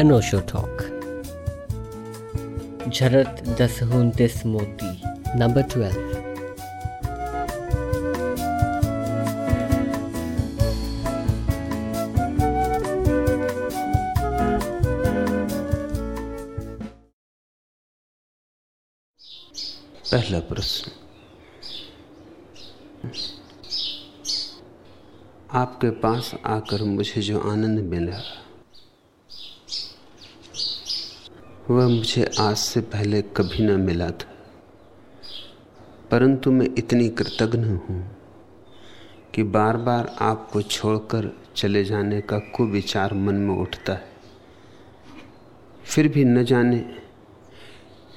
अनोशो talk. झरत दस दस मोती, नंबर ट्वेल्व। पहला प्रश्न। आपके पास आकर मुझे जो आनंद मिला वह मुझे आज से पहले कभी न मिला था। परंतु मैं इतनी कृतज्ञ हूँ कि बार बार आपको छोड़कर चले जाने का कुविचार मन में उठता है। फिर भी न जाने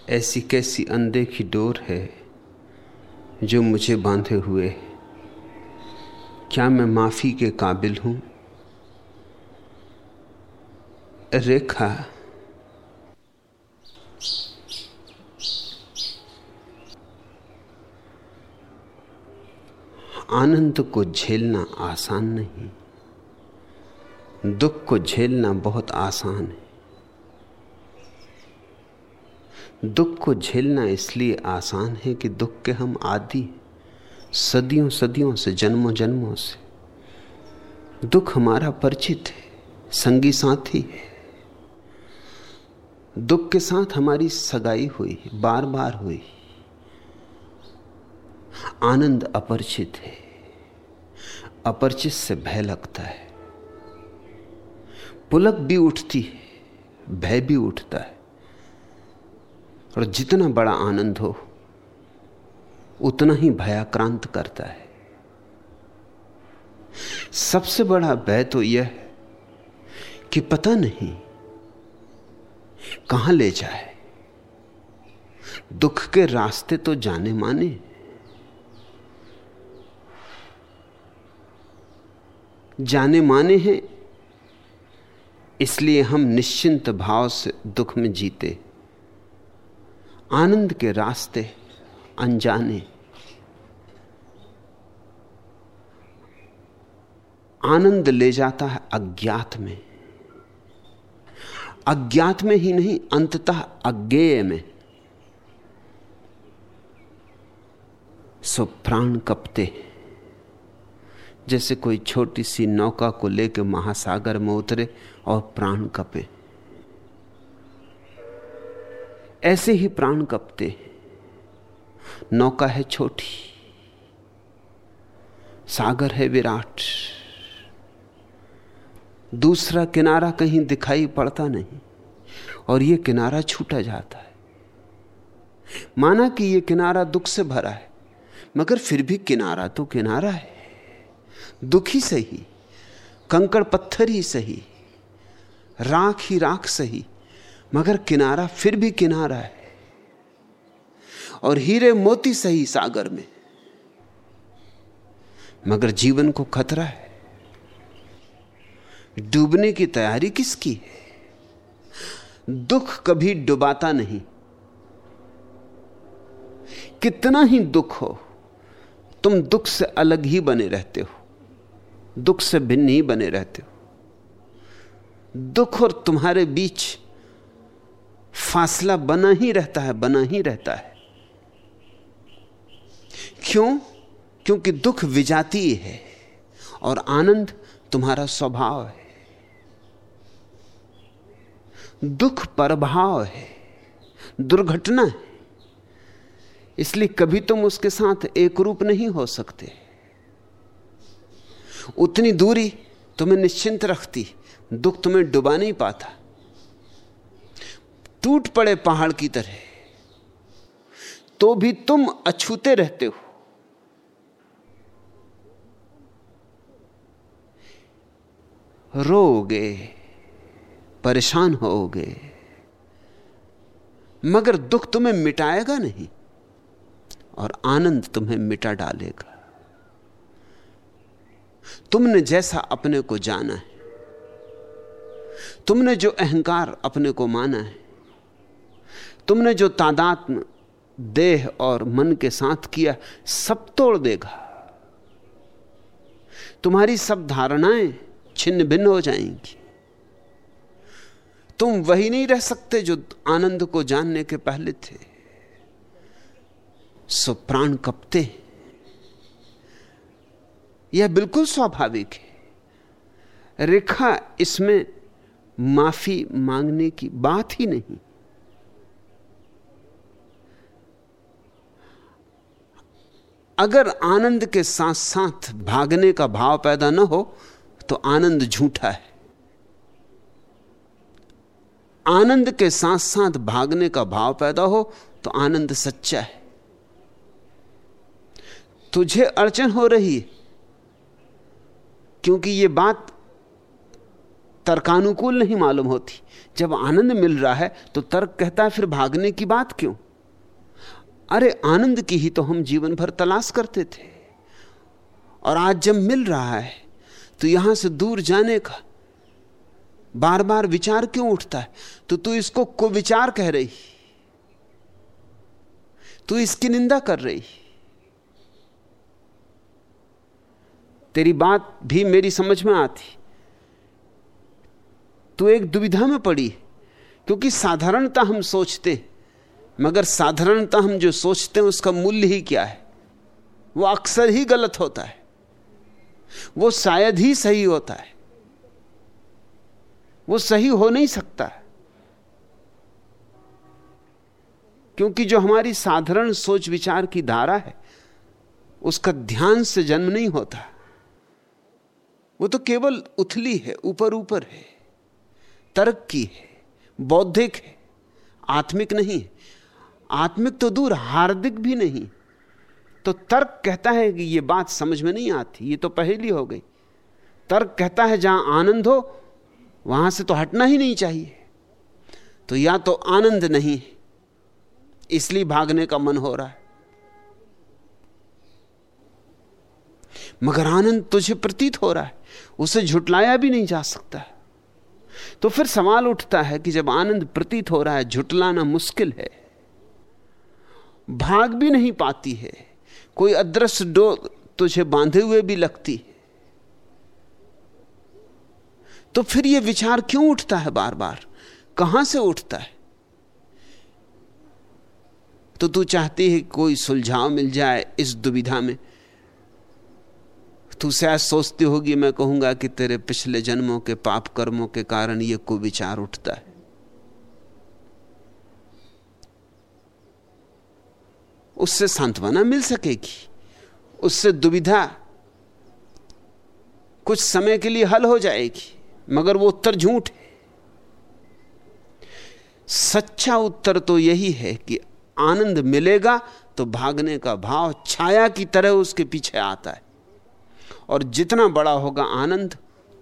ऐसी कैसी अनदेखी डोर है जो मुझे बांधे हुए है। क्या मैं माफ़ी के काबिल हूँ? रेखा आनंद को झेलना आसान नहीं, दुख को झेलना बहुत आसान है। दुख को झेलना इसलिए आसान है कि दुख के हम आदि सदियों सदियों से, जन्मों जन्मों से। दुख हमारा परिचित है, संगी साथी है। दुख के साथ हमारी सगाई हुई बार बार हुई आनंद अपरिचित है। अपरिचित से भय लगता है। पुलक भी उठती है, भय भी उठता है। और जितना बड़ा आनंद हो, उतना ही भयाक्रांत करता है। सबसे बड़ा भय तो यह है कि पता नहीं कहाँ ले जाए? दुख के रास्ते तो जाने माने। जाने माने हैं, इसलिए हम निश्चिंत भाव से दुख में जीते। आनंद के रास्ते अनजाने। आनंद ले जाता है अज्ञात में। अज्ञात में ही नहीं, अंततः अज्ञेय में। सो प्राण कपते जैसे कोई छोटी सी नौका को लेकर महासागर में उतरे और प्राण कपे। ऐसे ही प्राण कपते नौका है छोटी, सागर है विराट। दूसरा किनारा कहीं दिखाई पड़ता नहीं और यह किनारा छूटा जाता है। माना कि यह किनारा दुख से भरा है, मगर फिर भी किनारा तो किनारा है। दुख ही सही, कंकड़ पत्थर ही सही, राख ही राख सही, मगर किनारा फिर भी किनारा है। और हीरे मोती सही सागर में, मगर जीवन को खतरा है। डूबने की तैयारी किसकी? है दुख कभी डुबाता नहीं। कितना ही दुख हो, तुम दुख से अलग ही बने रहते हो। दुख से भिन्न ही बने रहते हो। दुख और तुम्हारे बीच फासला बना ही रहता है, बना ही रहता है। क्यों? क्योंकि दुख विजातीय है और आनंद तुम्हारा स्वभाव है। दुख प्रभाव है, दुर्घटना है। इसलिए कभी तुम उसके साथ एक रूप नहीं हो सकते। उतनी दूरी तुम्हें निश्चिंत रखती, दुख तुम्हें डुबा नहीं पाता। टूट पड़े पहाड़ की तरह। तो भी तुम अछूते रहते हो। रोगे परेशान होगे मगर दुख तुम्हें मिटाएगा नहीं, और आनंद तुम्हें मिटा डालेगा। तुमने जैसा अपने को जाना है, तुमने जो अहंकार अपने को माना है, तुमने जो तादात्म देह और मन के साथ किया, सब तोड़ देगा। तुम्हारी सब धारणाएँ छिन्न भिन्न हो जाएँगी। तुम वही नहीं रह सकते जो आनंद को जानने के पहले थे। सो प्राण कपते यह बिल्कुल स्वाभाविक है। रेखा इसमें माफ़ी मांगने की बात ही नहीं। अगर आनंद के साथ साथ भागने का भाव पैदा न हो तो आनंद झूठा है। आनंद के साथ साथ भागने का भाव पैदा हो तो आनंद सच्चा है। तुझे अड़चन हो रही है, क्योंकि यह बात तर्कानुकूल नहीं मालूम होती। जब आनंद मिल रहा है तो तर्क कहता है, फिर भागने की बात क्यों? अरे, आनंद की ही तो हम जीवन भर तलाश करते थे। और आज जब मिल रहा है तो यहाँ से दूर जाने का बार बार विचार क्यों उठता है? तो तू इसको को विचार कह रही। तू इसकी निंदा कर रही। तेरी बात भी मेरी समझ में आती। तू एक दुविधा में पड़ी, क्योंकि साधारणता हम सोचते, मगर साधारणता हम जो सोचते हैं उसका मूल्य ही क्या है? वो अक्सर ही गलत होता है। वो शायद ही सही होता है। वो सही हो नहीं सकता। क्योंकि जो हमारी साधारण सोच विचार की धारा है, उसका ध्यान से जन्म नहीं होता। वो तो केवल उथली है, ऊपर ऊपर है, तर्क की है, बौद्धिक है, आत्मिक नहीं आत्मिक तो दूर, हार्दिक भी नहीं। तो तर्क कहता है कि यह बात समझ में नहीं आती, ये तो पहली हो गई। तर्क कहता है जहाँ आनंद हो वहाँ से तो हटना ही नहीं चाहिए। तो या तो आनंद नहीं इसलिए भागने का मन हो रहा है। मगर आनंद तुझे प्रतीत हो रहा है, उसे झुटलाया भी नहीं जा सकता। तो फिर सवाल उठता है कि जब आनंद प्रतीत हो रहा है, झुटलाना मुश्किल है। भाग भी नहीं पाती है, कोई अदृश्य डो तुझे बांधे हुए भी लगती है। तो फिर यह विचार क्यों उठता है बार बार कहाँ से उठता है? तो तू चाहती है कोई सुलझाव मिल जाए इस दुविधा में। तू शायद सोचती होगी, मैं कहूँगा कि तेरे पिछले जन्मों के पाप कर्मों के कारण यह को विचार उठता है। उससे सांत्वना मिल सकेगी। उससे दुविधा कुछ समय के लिए हल हो जाएगी। मगर वो उत्तर झूठ है। सच्चा उत्तर तो यही है कि आनंद मिलेगा तो भागने का भाव छाया की तरह उसके पीछे आता है। और जितना बड़ा होगा आनंद,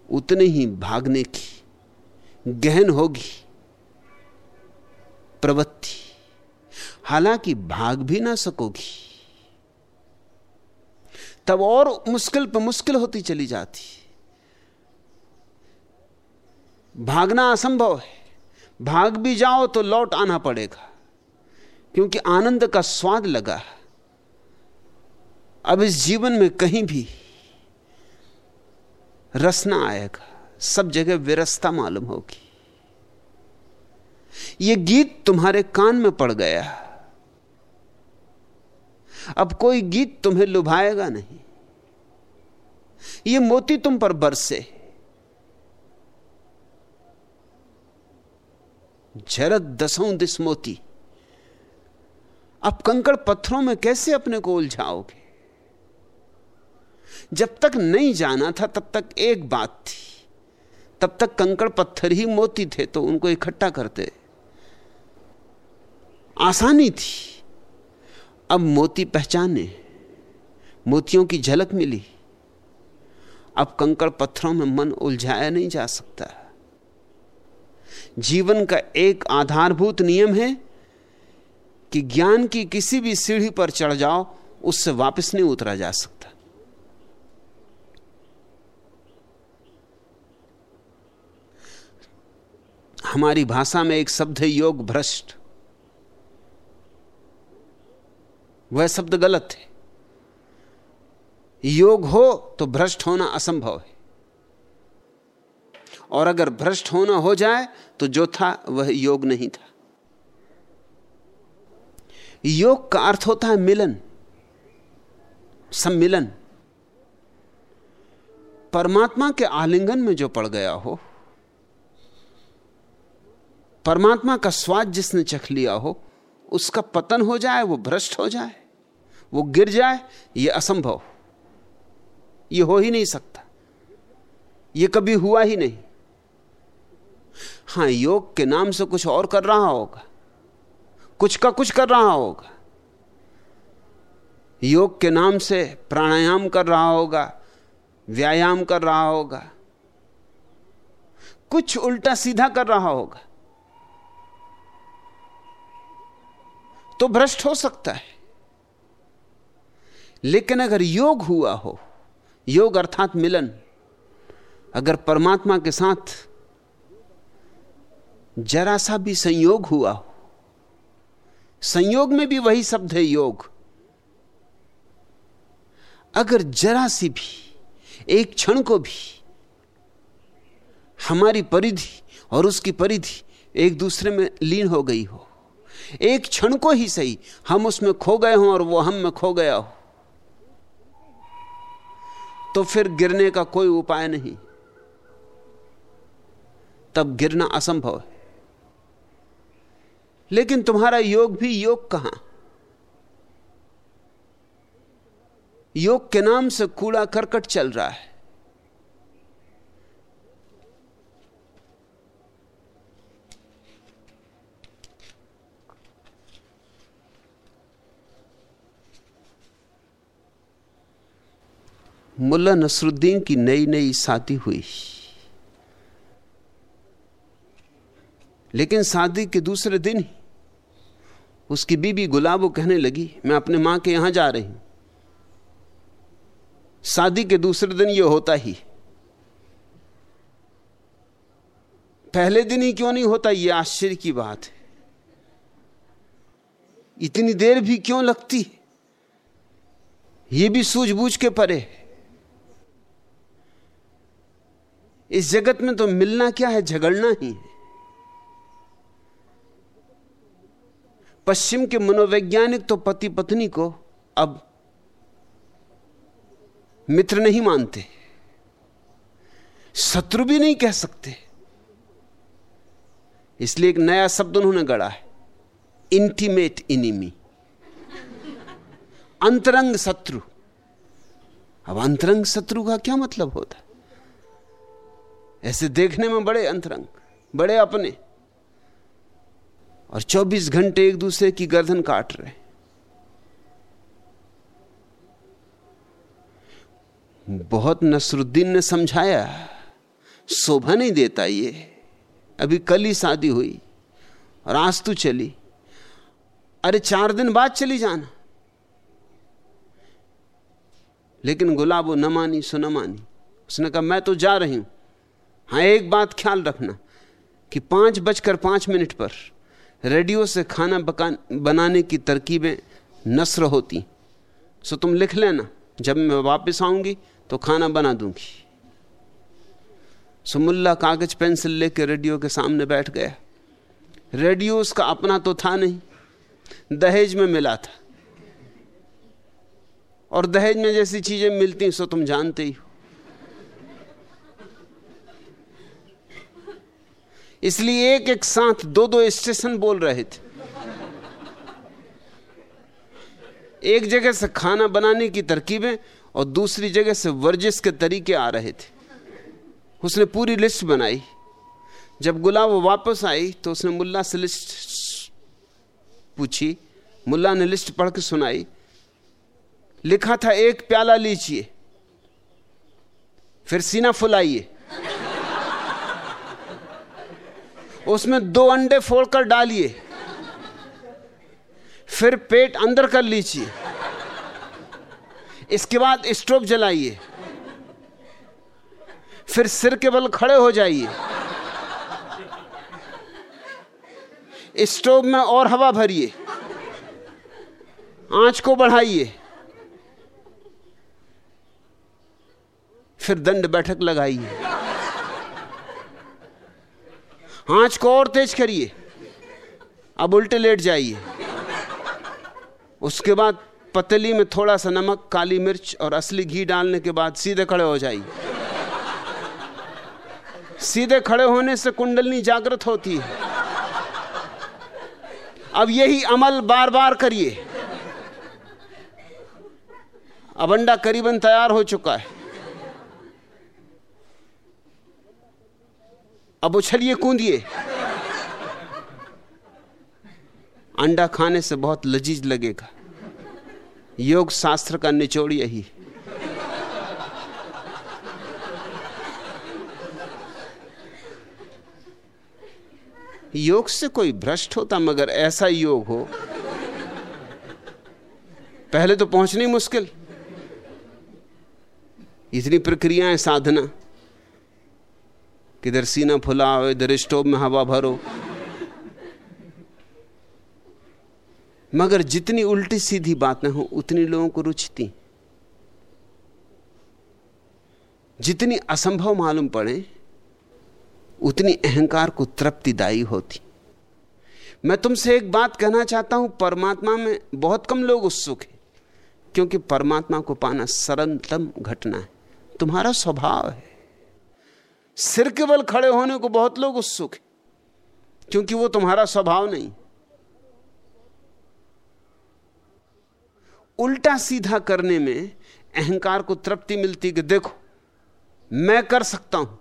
उतने ही भागने की गहन होगी प्रवृत्ति। हालाँकि भाग भी ना सकोगी, तब और मुश्किल पर मुश्किल होती चली जाती। भागना असंभव है। भाग भी जाओ तो लौट आना पड़ेगा। क्योंकि आनंद का स्वाद लगा अब इस जीवन में कहीं भी रस ना आएगा। सब जगह विरसता मालूम होगी। यह गीत तुम्हारे कान में पड़ गया अब कोई गीत तुम्हें लुभाएगा नहीं। यह मोती तुम पर बरसे। झरत दसों दिस मोती। अब कंकड़ पत्थरों में कैसे अपने को उलझाओगे? जब तक नहीं जाना था, तब तक एक बात थी। तब तक कंकड़ पत्थर ही मोती थे तो उनको इकट्ठा करते आसानी थी। अब मोती पहचाने, मोतियों की झलक मिली। अब कंकड़ पत्थरों में मन उलझाया नहीं जा सकता। जीवन का एक आधारभूत नियम है कि ज्ञान की किसी भी सीढ़ी पर चढ़ जाओ, उससे वापस नहीं उतरा जा सकता। हमारी भाषा में एक शब्द है योग भ्रष्ट। वह शब्द गलत है। योग हो तो भ्रष्ट होना असंभव है। और अगर भ्रष्ट होना हो जाए तो जो था, वह योग नहीं था। योग का अर्थ होता है मिलन। सम्मिलन। परमात्मा के आलिंगन में जो पड़ गया हो, परमात्मा का स्वाद जिसने चख लिया हो, उसका पतन हो जाए, वो भ्रष्ट हो जाए, वो गिर जाए, ये असंभव। ये हो ही नहीं सकता। ये कभी हुआ ही नहीं। हाँ, योग के नाम से कुछ और कर रहा होगा। कुछ का कुछ कर रहा होगा। योग के नाम से प्राणायाम कर रहा होगा, व्यायाम कर रहा होगा। कुछ उल्टा सीधा कर रहा होगा। तो भ्रष्ट हो सकता है। लेकिन अगर योग हुआ हो, योग अर्थात मिलन, अगर परमात्मा के साथ जरा सा भी संयोग हुआ हो। संयोग में भी वही शब्द है योग। अगर जरा सी भी, एक क्षण को भी, हमारी परिधि और उसकी परिधि एक दूसरे में लीन हो गई हो, एक क्षण को ही सही, हम उसमें खो गए हों और वो हम में खो गया हो तो फिर गिरने का कोई उपाय नहीं। तब गिरना असंभव है। लेकिन तुम्हारा योग भी योग कहाँ? योग के नाम से कूड़ा करकट चल रहा है। मुल्ला नसरुद्दीन की नई नई शादी हुई। लेकिन शादी के दूसरे दिन ही उसकी बीबी गुलाबो कहने लगी, मैं अपने माँ के यहाँ जा रही हूँ। शादी के दूसरे दिन यह होता ही। पहले दिन ही क्यों नहीं होता यह आश्चर्य की बात है। इतनी देर भी क्यों लगती? ये भी सूझबूझ के परे इस जगत में तो मिलना क्या है, झगड़ना ही है। पश्चिम के मनोवैज्ञानिक तो पति पत्नी को अब मित्र नहीं मानते। शत्रु भी नहीं कह सकते। इसलिए एक नया शब्द उन्होंने गढ़ा है इंटीमेट इनिमी अंतरंग शत्रु। अब अंतरंग शत्रु का क्या मतलब होता है? ऐसे देखने में बड़े अंतरंग, बड़े अपने। और 24 घंटे एक दूसरे की गर्दन काट रहे बहुत नसरुद्दीन ने समझाया, शोभा नहीं देता ये। अभी कल ही शादी हुई और आज तू चली। अरे चार दिन बाद चली जाना। लेकिन गुलाबो न मानी सुन मानी। उसने कहा, मैं तो जा रही हूँ। हाँ एक बात ख्याल रखना कि पाँच बजकर पाँच मिनट पर रेडियो से खाना बनाने की तरकीबें नस्र होती। सो तुम लिख लेना, जब मैं वापस आऊँगी तो खाना बना दूँगी। सो मुल्ला कागज़ पेंसिल लेके रेडियो के सामने बैठ गया। रेडियो उसका अपना तो था नहीं, दहेज में मिला था। और दहेज में जैसी चीज़ें मिलती सो तुम जानते ही हो। इसलिए एक एक साथ दो दो स्टेशन बोल रहे थे। एक जगह से खाना बनाने की तरकीबें और दूसरी जगह से वर्जिश के तरीके आ रहे थे। उसने पूरी लिस्ट बनाई। जब गुलाब वापस आई तो उसने मुल्ला से लिस्ट पूछी। मुल्ला ने लिस्ट पढ़ के सुनाई। लिखा था, एक प्याला लीजिए, फिर सीना फुलाइए। उसमें दो अंडे फोड़कर डालिए। फिर पेट अंदर कर लीजिए। इसके बाद स्टोव जलाइए। फिर सिर के बल खड़े हो जाइए। स्टोव में और हवा भरिए। आँच को बढ़ाइए। फिर दंड बैठक लगाइए। आँच को और तेज करिए। अब उल्टे लेट जाइए। उसके बाद पतली में थोड़ा सा नमक, काली मिर्च और असली घी डालने के बाद सीधे खड़े हो जाइए। सीधे खड़े होने से कुंडलनी जागृत होती है। अब यही अमल बार बार करिए। अब अंडा करीबन तैयार हो चुका है। अब उछलिए कूदिए अंडा खाने से बहुत लजीज लगेगा। योग शास्त्र का निचोड़ यही। योग से कोई भ्रष्ट होता, मगर ऐसा योग हो, पहले तो पहुंचनी मुश्किल। इतनी प्रक्रियाएँ, साधना। किधर सीना फुलाओ इधर स्टोव में हवा भरो। मगर जितनी उल्टी सीधी बातें हो, उतनी लोगों को रुचती जितनी असंभव मालूम पड़े, उतनी अहंकार को तृप्तिदायी होती। मैं तुमसे एक बात कहना चाहता हूँ, परमात्मा में बहुत कम लोग उत्सुक हैं, क्योंकि परमात्मा को पाना सरलतम घटना है। तुम्हारा स्वभाव है। सिर के बल खड़े होने को बहुत लोग उत्सुक हैं, क्योंकि वो तुम्हारा स्वभाव नहीं। उल्टा सीधा करने में अहंकार को तृप्ति मिलती कि देखो, मैं कर सकता हूँ,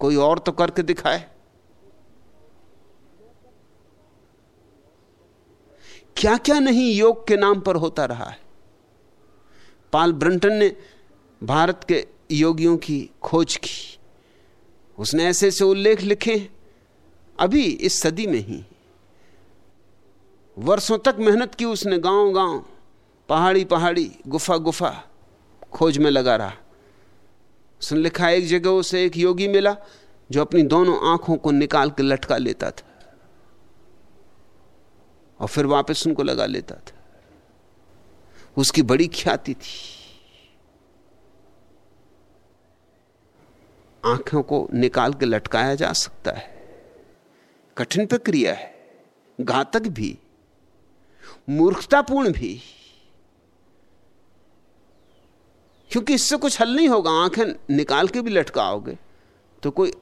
कोई और तो करके दिखाए। क्या क्या नहीं योग के नाम पर होता रहा है। पाल ब्रंटन ने भारत के योगियों की खोज की। उसने ऐसे ऐसे उल्लेख लिखे अभी इस सदी में ही। वर्षों तक मेहनत की उसने गाँव गाँव पहाड़ी पहाड़ी गुफा गुफा खोज में लगा रहा। उसने लिखा, एक जगह उसे एक योगी मिला, जो अपनी दोनों आँखों को निकाल के लटका लेता था। और फिर वापस उनको लगा लेता था। उसकी बड़ी ख्याति थी। आँखों को निकाल के लटकाया जा सकता है। कठिन प्रक्रिया है। घातक भी। मूर्खतापूर्ण भी। क्योंकि इससे कुछ हल नहीं होगा। आँखें निकाल के भी लटकाओगे तो कोई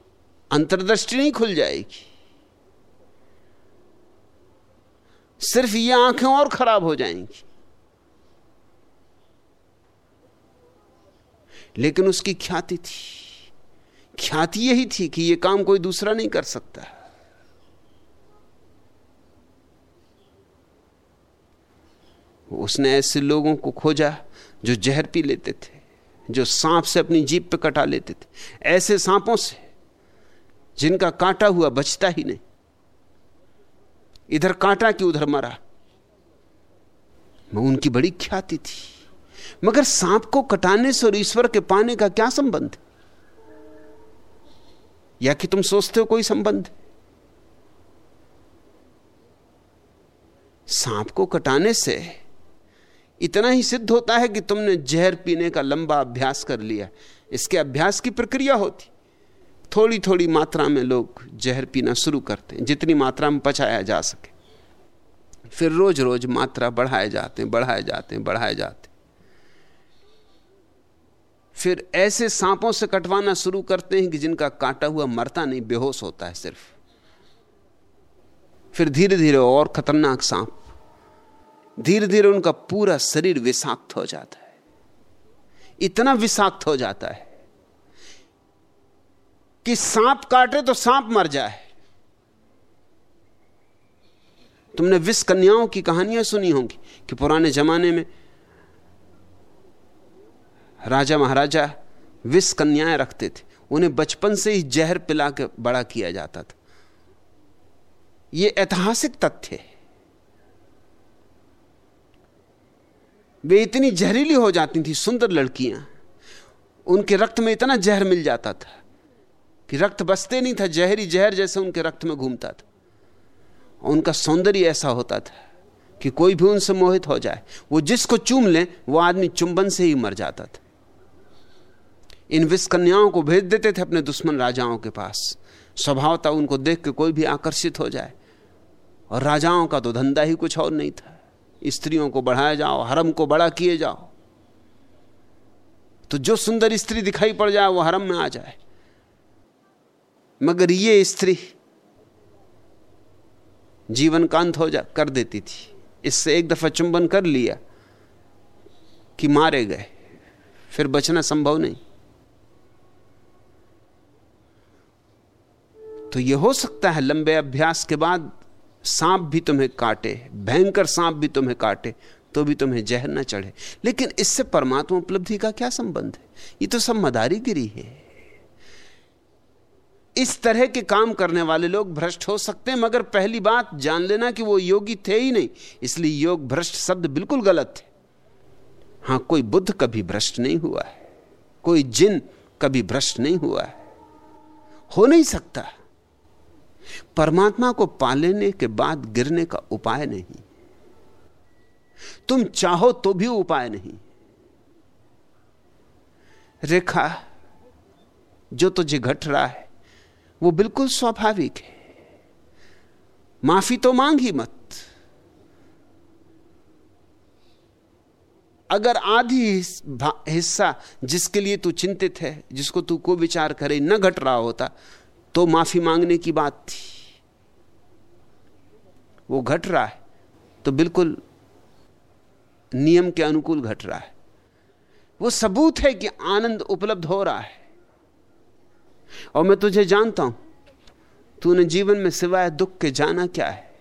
अंतर्दृष्टि नहीं खुल जाएगी। सिर्फ़ ये आँखें और खराब हो जाएँगी। लेकिन उसकी ख्याति थी। ख्याति यही थी कि यह काम कोई दूसरा नहीं कर सकता। उसने ऐसे लोगों को खोजा जो जहर पी लेते थे, जो सांप से अपनी जीप पे कटा लेते थे। ऐसे सांपों से जिनका काटा हुआ बचता ही नहीं। इधर काटा कि उधर मरा। मैं उनकी बड़ी ख्याति थी। मगर सांप को कटाने से और ईश्वर के पाने का क्या संबंध या कि तुम सोचते हो कोई संबंध? सांप को कटाने से इतना ही सिद्ध होता है कि तुमने जहर पीने का लंबा अभ्यास कर लिया। इसके अभ्यास की प्रक्रिया होती। थोड़ी थोड़ी मात्रा में लोग जहर पीना शुरू करते हैं, जितनी मात्रा में पचाया जा सके। फिर रोज रोज मात्रा बढ़ाए जाते हैं, बढ़ाए जाते हैं, बढ़ाए जाते हैं। फिर ऐसे सांपों से कटवाना शुरू करते हैं कि जिनका काटा हुआ मरता नहीं, बेहोश होता है सिर्फ़। फिर धीरे धीरे और खतरनाक सांप। धीरे धीरे उनका पूरा शरीर विषाक्त हो जाता है। इतना विषाक्त हो जाता है कि सांप काटे तो सांप मर जाए। तुमने विष कन्याओं की कहानियाँ सुनी होंगी कि पुराने जमाने में राजा महाराजा विष कन्याएँ रखते थे। उन्हें बचपन से ही जहर पिला के बड़ा किया जाता था। यह ऐतिहासिक तथ्य है। वे इतनी जहरीली हो जाती थी, सुंदर लड़कियाँ। उनके रक्त में इतना जहर मिल जाता था कि रक्त बसते नहीं था, जहरी जहर जैसे उनके रक्त में घूमता था। उनका सौंदर्य ऐसा होता था कि कोई भी उनसे मोहित हो जाए। वो जिसको चूम ले, वो आदमी चुंबन से ही मर जाता था। इन विष कन्याओं को भेज देते थे अपने दुश्मन राजाओं के पास। स्वभावता उनको देख के कोई भी आकर्षित हो जाए। और राजाओं का तो धंधा ही कुछ और नहीं था। स्त्रियों को बढ़ाया जाओ, हरम को बड़ा किए जाओ। तो जो सुंदर स्त्री दिखाई पड़ जाए, वो हरम में आ जाए। मगर ये स्त्री जीवन कांत हो जा, कर देती थी। इससे एक दफ़ा चुंबन कर लिया कि मारे गए, फिर बचना संभव नहीं। तो यह हो सकता है लंबे अभ्यास के बाद सांप भी तुम्हें काटे, भयंकर सांप भी तुम्हें काटे तो भी तुम्हें जहर न चढ़े। लेकिन इससे परमात्मा उपलब्धि का क्या संबंध है? ये तो सब मदारीगिरी है। इस तरह के काम करने वाले लोग भ्रष्ट हो सकते हैं, मगर पहली बात जान लेना कि वो योगी थे ही नहीं। इसलिए योग भ्रष्ट शब्द बिल्कुल गलत थे हाँ, कोई बुद्ध कभी भ्रष्ट नहीं हुआ है। कोई जिन कभी भ्रष्ट नहीं हुआ है। हो नहीं सकता। परमात्मा को पा लेने के बाद गिरने का उपाय नहीं। तुम चाहो तो भी उपाय नहीं। रेखा, जो तुझे घट रहा है, वो बिल्कुल स्वाभाविक है। माफ़ी तो मांग ही मत। अगर आधी हिस्सा जिसके लिए तू चिंतित है, जिसको तू को विचार करे, न घट रहा होता तो माफ़ी मांगने की बात थी। वो घट रहा है तो बिल्कुल नियम के अनुकूल घट रहा है। वो सबूत है कि आनंद उपलब्ध हो रहा है। और मैं तुझे जानता हूँ, तूने जीवन में सिवाय दुख के जाना क्या है।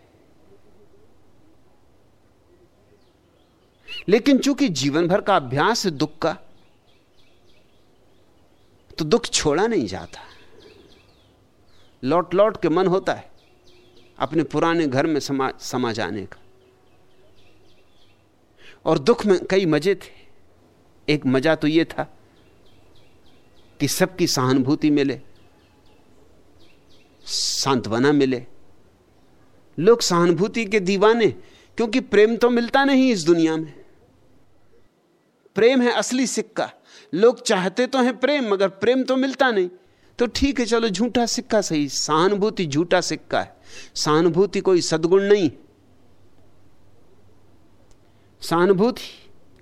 लेकिन चूँकि जीवन भर का अभ्यास है दुख का तो दुख छोड़ा नहीं जाता। लौट लौट के मन होता है अपने पुराने घर में समा समा जाने का। और दुख में कई मज़े थे। एक मज़ा तो यह था कि सबकी सहानुभूति मिले, सांत्वना मिले। लोग सहानुभूति के दीवाने, क्योंकि प्रेम तो मिलता नहीं इस दुनिया में। प्रेम है असली सिक्का। लोग चाहते तो हैं प्रेम, मगर प्रेम तो मिलता नहीं। तो ठीक है, चलो झूठा सिक्का सही, सहानुभूति झूठा सिक्का है। सहानुभूति कोई सदगुण नहीं। सहानुभूति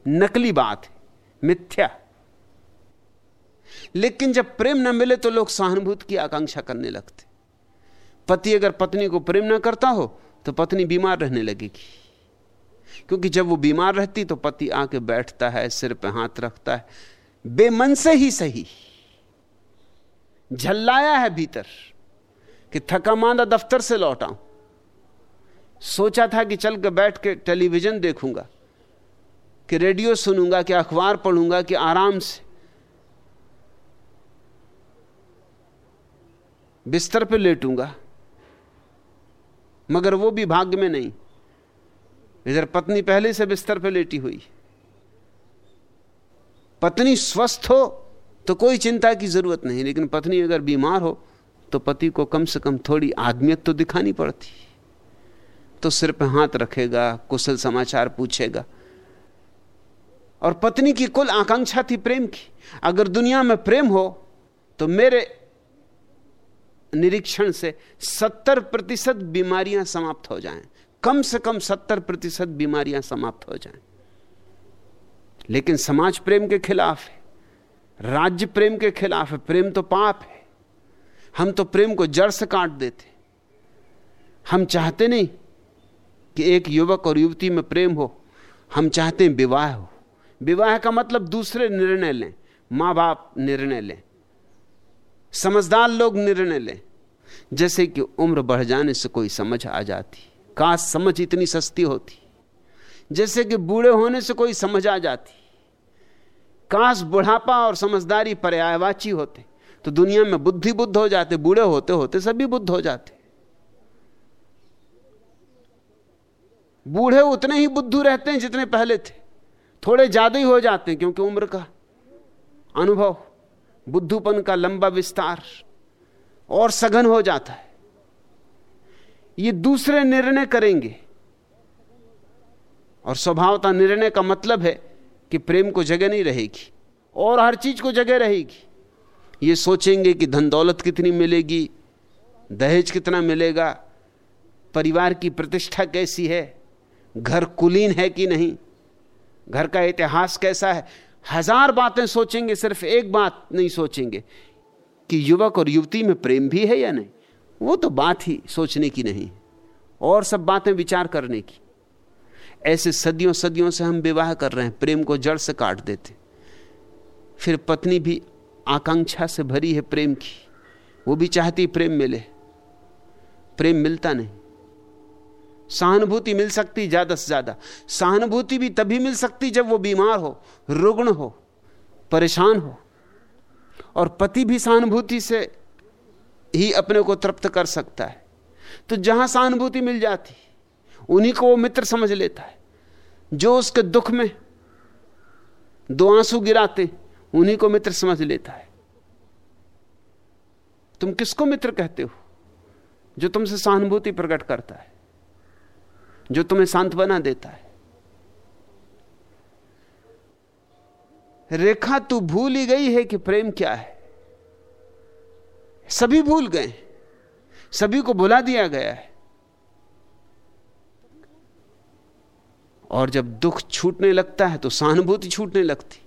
नकली बात है, मिथ्या। लेकिन जब प्रेम न मिले तो लोग सहानुभूति की आकांक्षा करने लगते। पति अगर पत्नी को प्रेम ना करता हो तो पत्नी बीमार रहने लगेगी। क्योंकि जब वो बीमार रहती तो पति आके बैठता है, सिर पे हाथ रखता है। बेमन से ही सही। झल्लाया है भीतर कि थका मांदा दफ्तर से लौटा सोचा था कि चल के बैठ के टेलीविज़न देखूँगा, कि रेडियो सुनूँगा, कि अखबार पढ़ूँगा, कि आराम से। बिस्तर पे लेटूँगा, मगर वो भी भाग्य में नहीं। इधर पत्नी पहले से बिस्तर पे लेटी हुई। पत्नी स्वस्थ हो तो कोई चिंता की ज़रूरत नहीं, लेकिन पत्नी अगर बीमार हो तो पति को कम से कम थोड़ी आदमियत तो दिखानी पड़ती। तो सिर पे हाथ रखेगा, कुशल समाचार पूछेगा। और पत्नी की कुल आकांक्षा थी प्रेम की। अगर दुनिया में प्रेम हो तो मेरे निरीक्षण से सत्तर प्रतिशत बीमारियाँ समाप्त हो जाएँ। कम से कम सत्तर प्रतिशत बीमारियाँ समाप्त हो जाएँ। लेकिन समाज प्रेम के खिलाफ है। राज्य प्रेम के खिलाफ है, प्रेम तो पाप है। हम तो प्रेम को जड़ से काट देते। हम चाहते नहीं कि एक युवक और युवती में प्रेम हो। हम चाहते हैं विवाह हो। विवाह का मतलब दूसरे निर्णय लें माँ बाप निर्णय लें, समझदार लोग निर्णय लें। जैसे कि उम्र बढ़ जाने से कोई समझ आ जाती, काश समझ इतनी सस्ती होती। जैसे कि बूढ़े होने से कोई समझ आ जाती। काश बुढ़ापा और समझदारी पर्यायवाची होते तो दुनिया में बुद्धि बुद्ध हो जाते, बूढ़े होते होते सभी बुद्ध हो जाते। बूढ़े उतने ही बुद्धू रहते हैं जितने पहले थे। थोड़े ज़्यादा ही हो जाते हैं क्योंकि उम्र का अनुभव, बुद्धूपन का लंबा विस्तार और सघन हो जाता है। ये दूसरे निर्णय करेंगे। और स्वभावता निर्णय का मतलब है कि प्रेम को जगह नहीं रहेगी और हर चीज़ को जगह रहेगी। ये सोचेंगे कि धन दौलत कितनी मिलेगी, दहेज कितना मिलेगा, परिवार की प्रतिष्ठा कैसी है, घर कुलीन है कि नहीं, घर का इतिहास कैसा है। हज़ार बातें सोचेंगे, सिर्फ़ एक बात नहीं सोचेंगे, कि युवक और युवती में प्रेम भी है या नहीं। वो तो बात ही सोचने की नहीं, और सब बातें विचार करने की। ऐसे सदियों सदियों से हम विवाह कर रहे हैं, प्रेम को जड़ से काट देते। फिर पत्नी भी आकांक्षा से भरी है प्रेम की। वो भी चाहती प्रेम मिले। प्रेम मिलता नहीं। सहानुभूति मिल सकती ज़्यादा से ज़्यादा। सहानुभूति भी तभी मिल सकती जब वो बीमार हो, रुग्ण हो, परेशान हो। और पति भी सहानुभूति से ही अपने को तृप्त कर सकता है। तो जहाँ सहानुभूति मिल जाती उन्हीं को वो मित्र समझ लेता है। जो उसके दुख में दो आँसू गिराते, उन्हीं को मित्र समझ लेता है। तुम किसको मित्र कहते हो? जो तुमसे सहानुभूति प्रकट करता है, जो तुम्हें सांत्वना देता है। रेखा, तू भूल ही गई है कि प्रेम क्या है? सभी भूल गए सभी को भुला दिया गया है। और जब दुख छूटने लगता है तो सहानुभूति छूटने लगती।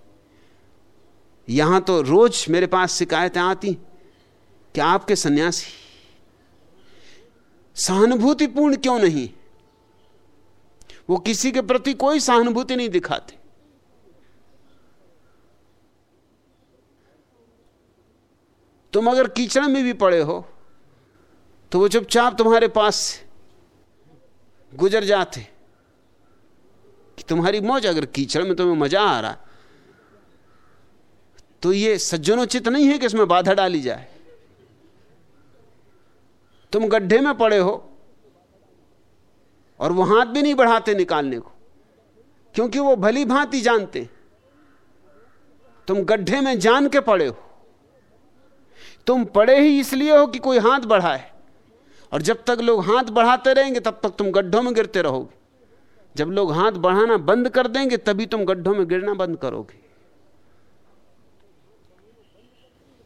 यहाँ तो रोज मेरे पास शिकायतें आती कि आपके सन्यासी, सहानुभूतिपूर्ण क्यों नहीं? वो किसी के प्रति कोई सहानुभूति नहीं दिखाते। तुम अगर कीचड़ में भी पड़े हो तो वो चुपचाप तुम्हारे पास से गुजर जाते। कि तुम्हारी मौज अगर कीचड़ में तुम्हें मज़ा आ रहा तो ये सज्जनोचित नहीं है कि इसमें बाधा डाली जाए। तुम गड्ढे में पड़े हो और वो हाथ भी नहीं बढ़ाते निकालने को, क्योंकि वो भली भांति जानते तुम गड्ढे में जान के पड़े हो। तुम पड़े ही इसलिए हो कि कोई हाथ बढ़ाए। और जब तक लोग हाथ बढ़ाते रहेंगे, तब तक तुम गड्ढों में गिरते रहोगे। जब लोग हाथ बढ़ाना बंद कर देंगे, तभी तुम गड्ढों में गिरना बंद करोगे।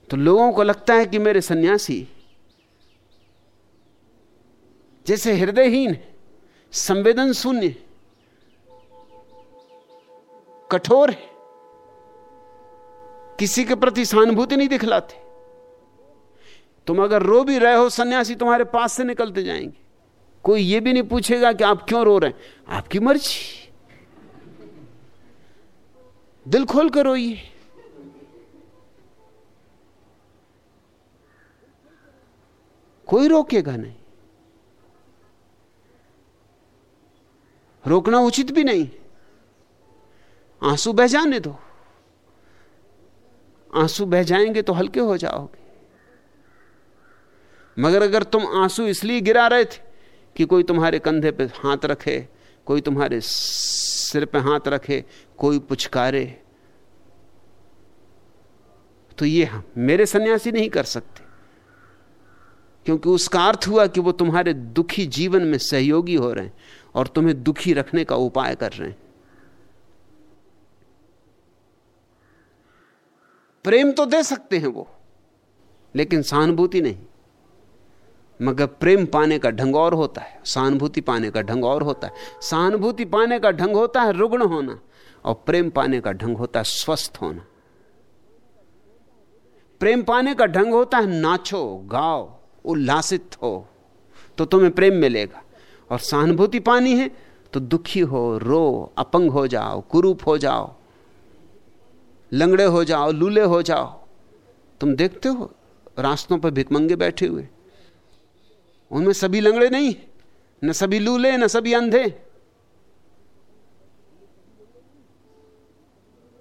तो लोगों को लगता है कि मेरे सन्यासी जैसे हृदयहीन है संवेदन शून्य, कठोर है। किसी के प्रति सहानुभूति नहीं दिखलाते। तुम अगर रो भी रहे हो, सन्यासी तुम्हारे पास से निकलते जाएँगे। कोई ये भी नहीं पूछेगा कि आप क्यों रो रहे हैं? आपकी मर्ज़ी। दिल खोल कर रोइए। कोई रोकेगा नहीं। रोकना उचित भी नहीं। आँसू बह जाने दो। आँसू बह जाएँगे तो हल्के हो जाओगे। मगर अगर तुम आँसू इसलिए गिरा रहे थे कि कोई तुम्हारे कंधे पे हाथ रखे, कोई तुम्हारे सिर पे हाथ रखे, कोई पुचकारे। तो ये हम मेरे सन्यासी नहीं कर सकते, क्योंकि उसका अर्थ हुआ कि वो तुम्हारे दुखी जीवन में सहयोगी हो रहे हैं और तुम्हें दुखी रखने का उपाय कर रहे हैं। प्रेम तो दे सकते हैं वो, लेकिन सहानुभूति नहीं। मगर प्रेम पाने का ढंग और होता है, सहानुभूति पाने का ढंग और होता है। सहानुभूति पाने का ढंग होता है रुग्ण होना, और प्रेम पाने का ढंग होता है स्वस्थ होना। प्रेम पाने का ढंग होता है नाचो, गाओ, उल्लासित हो तो तुम्हें प्रेम मिलेगा। और सहानुभूति पानी है तो दुखी हो, रो, अपंग हो जाओ, कुरूप हो जाओ, लंगड़े हो जाओ, लूले हो जाओ। तुम देखते हो, रास्तों पर भिकमंगे बैठे हुए। उनमें सभी लंगड़े नहीं, न सभी लूले, न सभी अंधे।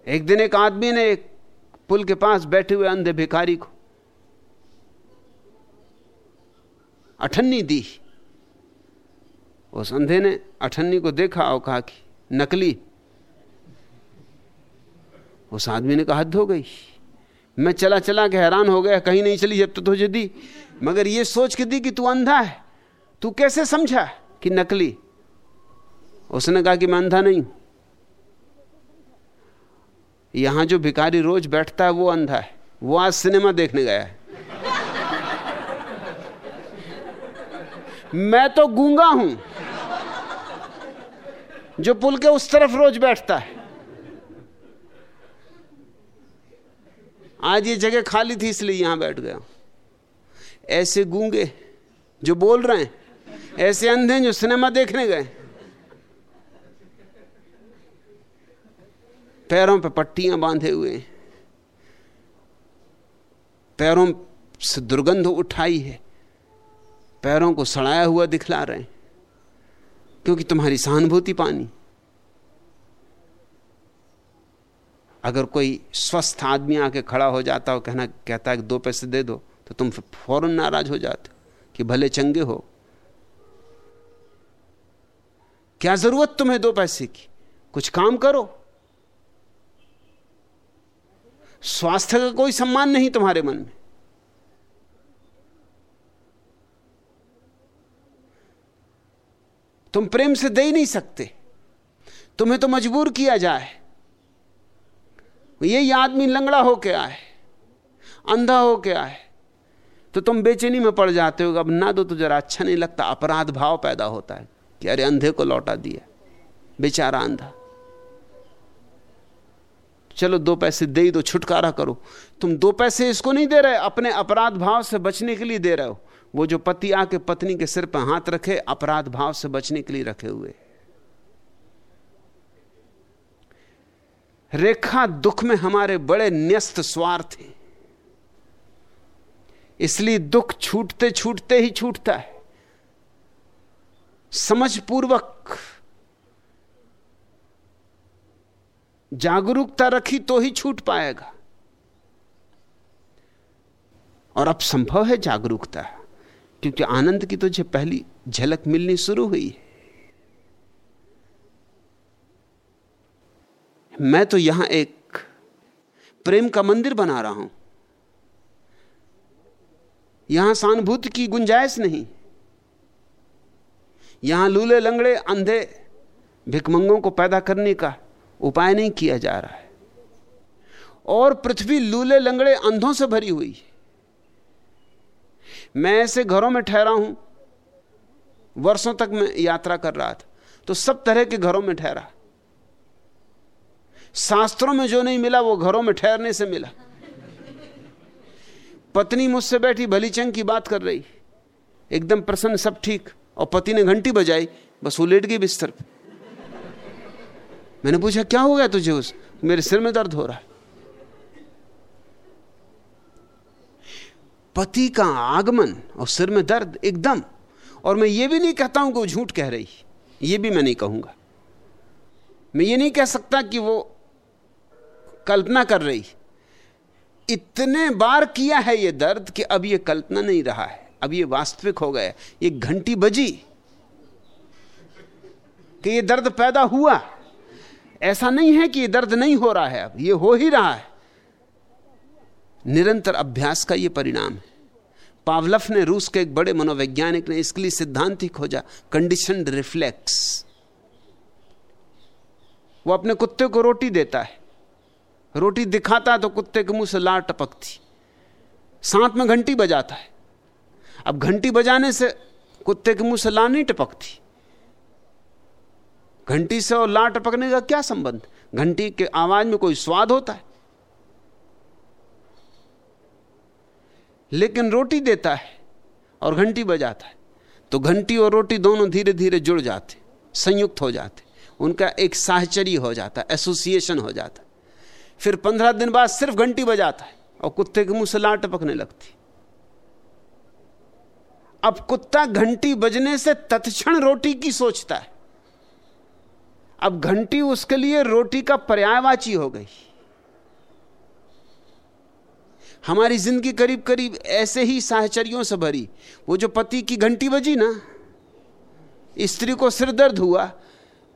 एक दिन एक आदमी ने एक पुल के पास बैठे हुए अंधे भिखारी को अठन्नी दी। उस अंधे ने अठन्नी को देखा और कहा कि, नकली। उस आदमी ने कहा, हद हो गई। मैं चला चला के हैरान हो गया, कहीं नहीं चली जब तो तुझे दी। मगर ये सोच के दी कि तू अंधा है। तू कैसे समझा कि नकली? उसने कहा कि मैं अंधा नहीं यहाँ जो भिखारी रोज बैठता है, वो अंधा है। वो आज सिनेमा देखने गया है। मैं तो गूँगा हूँ, जो पुल के उस तरफ़ रोज बैठता है। आज ये जगह खाली थी इसलिए यहाँ बैठ गया। ऐसे गूँगे जो बोल रहे हैं, ऐसे अंधे जो सिनेमा देखने गए। पैरों पे पट्टियाँ बांधे हुए। पैरों से दुर्गंध उठाई है। पैरों को सड़ाया हुआ दिखला रहे हैं, क्योंकि तुम्हारी सहानुभूति पानी। अगर कोई स्वस्थ आदमी आके खड़ा हो जाता हो कहना, कहता है कि दो पैसे दे दो तो तुम फ़ौरन नाराज़ हो जाते कि भले चंगे हो। क्या ज़रूरत तुम्हें दो पैसे की? कुछ काम करो। स्वास्थ्य का कोई सम्मान नहीं तुम्हारे मन में। तुम प्रेम से दे ही नहीं सकते। तुम्हें तो मजबूर किया जाए। यही आदमी लंगड़ा हो होके आए, अंधा होके आए। तो तुम बेचैनी में पड़ जाते हो अब ना दो तो जरा अच्छा नहीं लगता, अपराध भाव पैदा होता है कि अरे अंधे को लौटा दिया, बेचारा अंधा। चलो दो पैसे दे ही दो, छुटकारा करो। तुम दो पैसे इसको नहीं दे रहे, अपने अपराध भाव से बचने के लिए दे रहे हो। वो जो पति आके पत्नी के सिर पर हाथ रखे, अपराध भाव से बचने के लिए रखे हुए। रेखा दुख में हमारे बड़े न्यस्त स्वार्थ हैं। इसलिए दुख छूटते छूटते ही छूटता है। समझ पूर्वक जागरूकता रखी तो ही छूट पाएगा। और अब संभव है जागरूकता, क्योंकि आनंद की तुझे पहली झलक मिलनी शुरू हुई है। मैं तो यहाँ एक प्रेम का मंदिर बना रहा हूँ। यहाँ सहानुभूति की गुंजाइश नहीं। यहाँ लूले लंगड़े अंधे भिकमंगों को पैदा करने का उपाय नहीं किया जा रहा है। और पृथ्वी लूले लंगड़े अंधों से भरी हुई मैं ऐसे घरों में ठहरा हूँ, वर्षों तक मैं यात्रा कर रहा था तो सब तरह के घरों में ठहरा। शास्त्रों में जो नहीं मिला, वो घरों में ठहरने से मिला। पत्नी मुझसे बैठी भली चंग की बात कर रही। एकदम प्रसन्न, सब ठीक। और पति ने घंटी बजाई, बस वो लेट गई बिस्तर पे। मैंने पूछा, क्या हो गया तुझे उस? मेरे सिर में दर्द हो रहा है। पति का आगमन और सिर में दर्द एकदम। और मैं ये भी नहीं कहता हूँ कि वो झूठ कह रही। ये भी मैं नहीं कहूँगा। मैं ये नहीं कह सकता कि वो कल्पना कर रही। इतने बार किया है ये दर्द कि अब ये कल्पना नहीं रहा है। अब ये वास्तविक हो गया। ये घंटी बजी कि ये दर्द पैदा हुआ। ऐसा नहीं है कि ये दर्द नहीं हो रहा है। अब ये हो ही रहा है। निरंतर अभ्यास का यह परिणाम है। पावलफ ने रूस के एक बड़े मनोवैज्ञानिक ने इसके लिए सिद्धांत ही खोजा कंडीशन रिफ्लेक्स वो अपने कुत्ते को रोटी देता है। रोटी दिखाता है तो कुत्ते के मुँह से लार टपकती। साथ में घंटी बजाता है। अब घंटी बजाने से कुत्ते के मुँह से लार नहीं टपकती। घंटी से और लार टपकने का क्या संबंध? घंटी के आवाज़ में कोई स्वाद होता है। लेकिन रोटी देता है और घंटी बजाता है। तो घंटी और रोटी दोनों धीरे धीरे जुड़ जाते, संयुक्त हो जाते। उनका एक साहचर्य हो जाता एसोसिएशन हो जाता। फिर पंद्रह दिन बाद सिर्फ़ घंटी बजाता है और कुत्ते के मुँह से लाट टपकने लगती। अब कुत्ता घंटी बजने से तत्क्षण रोटी की सोचता है। अब घंटी उसके लिए रोटी का पर्यायवाची हो गई। हमारी ज़िंदगी करीब करीब ऐसे ही साहचर्यों से भरी। वो जो पति की घंटी बजी ना, स्त्री को सिर दर्द हुआ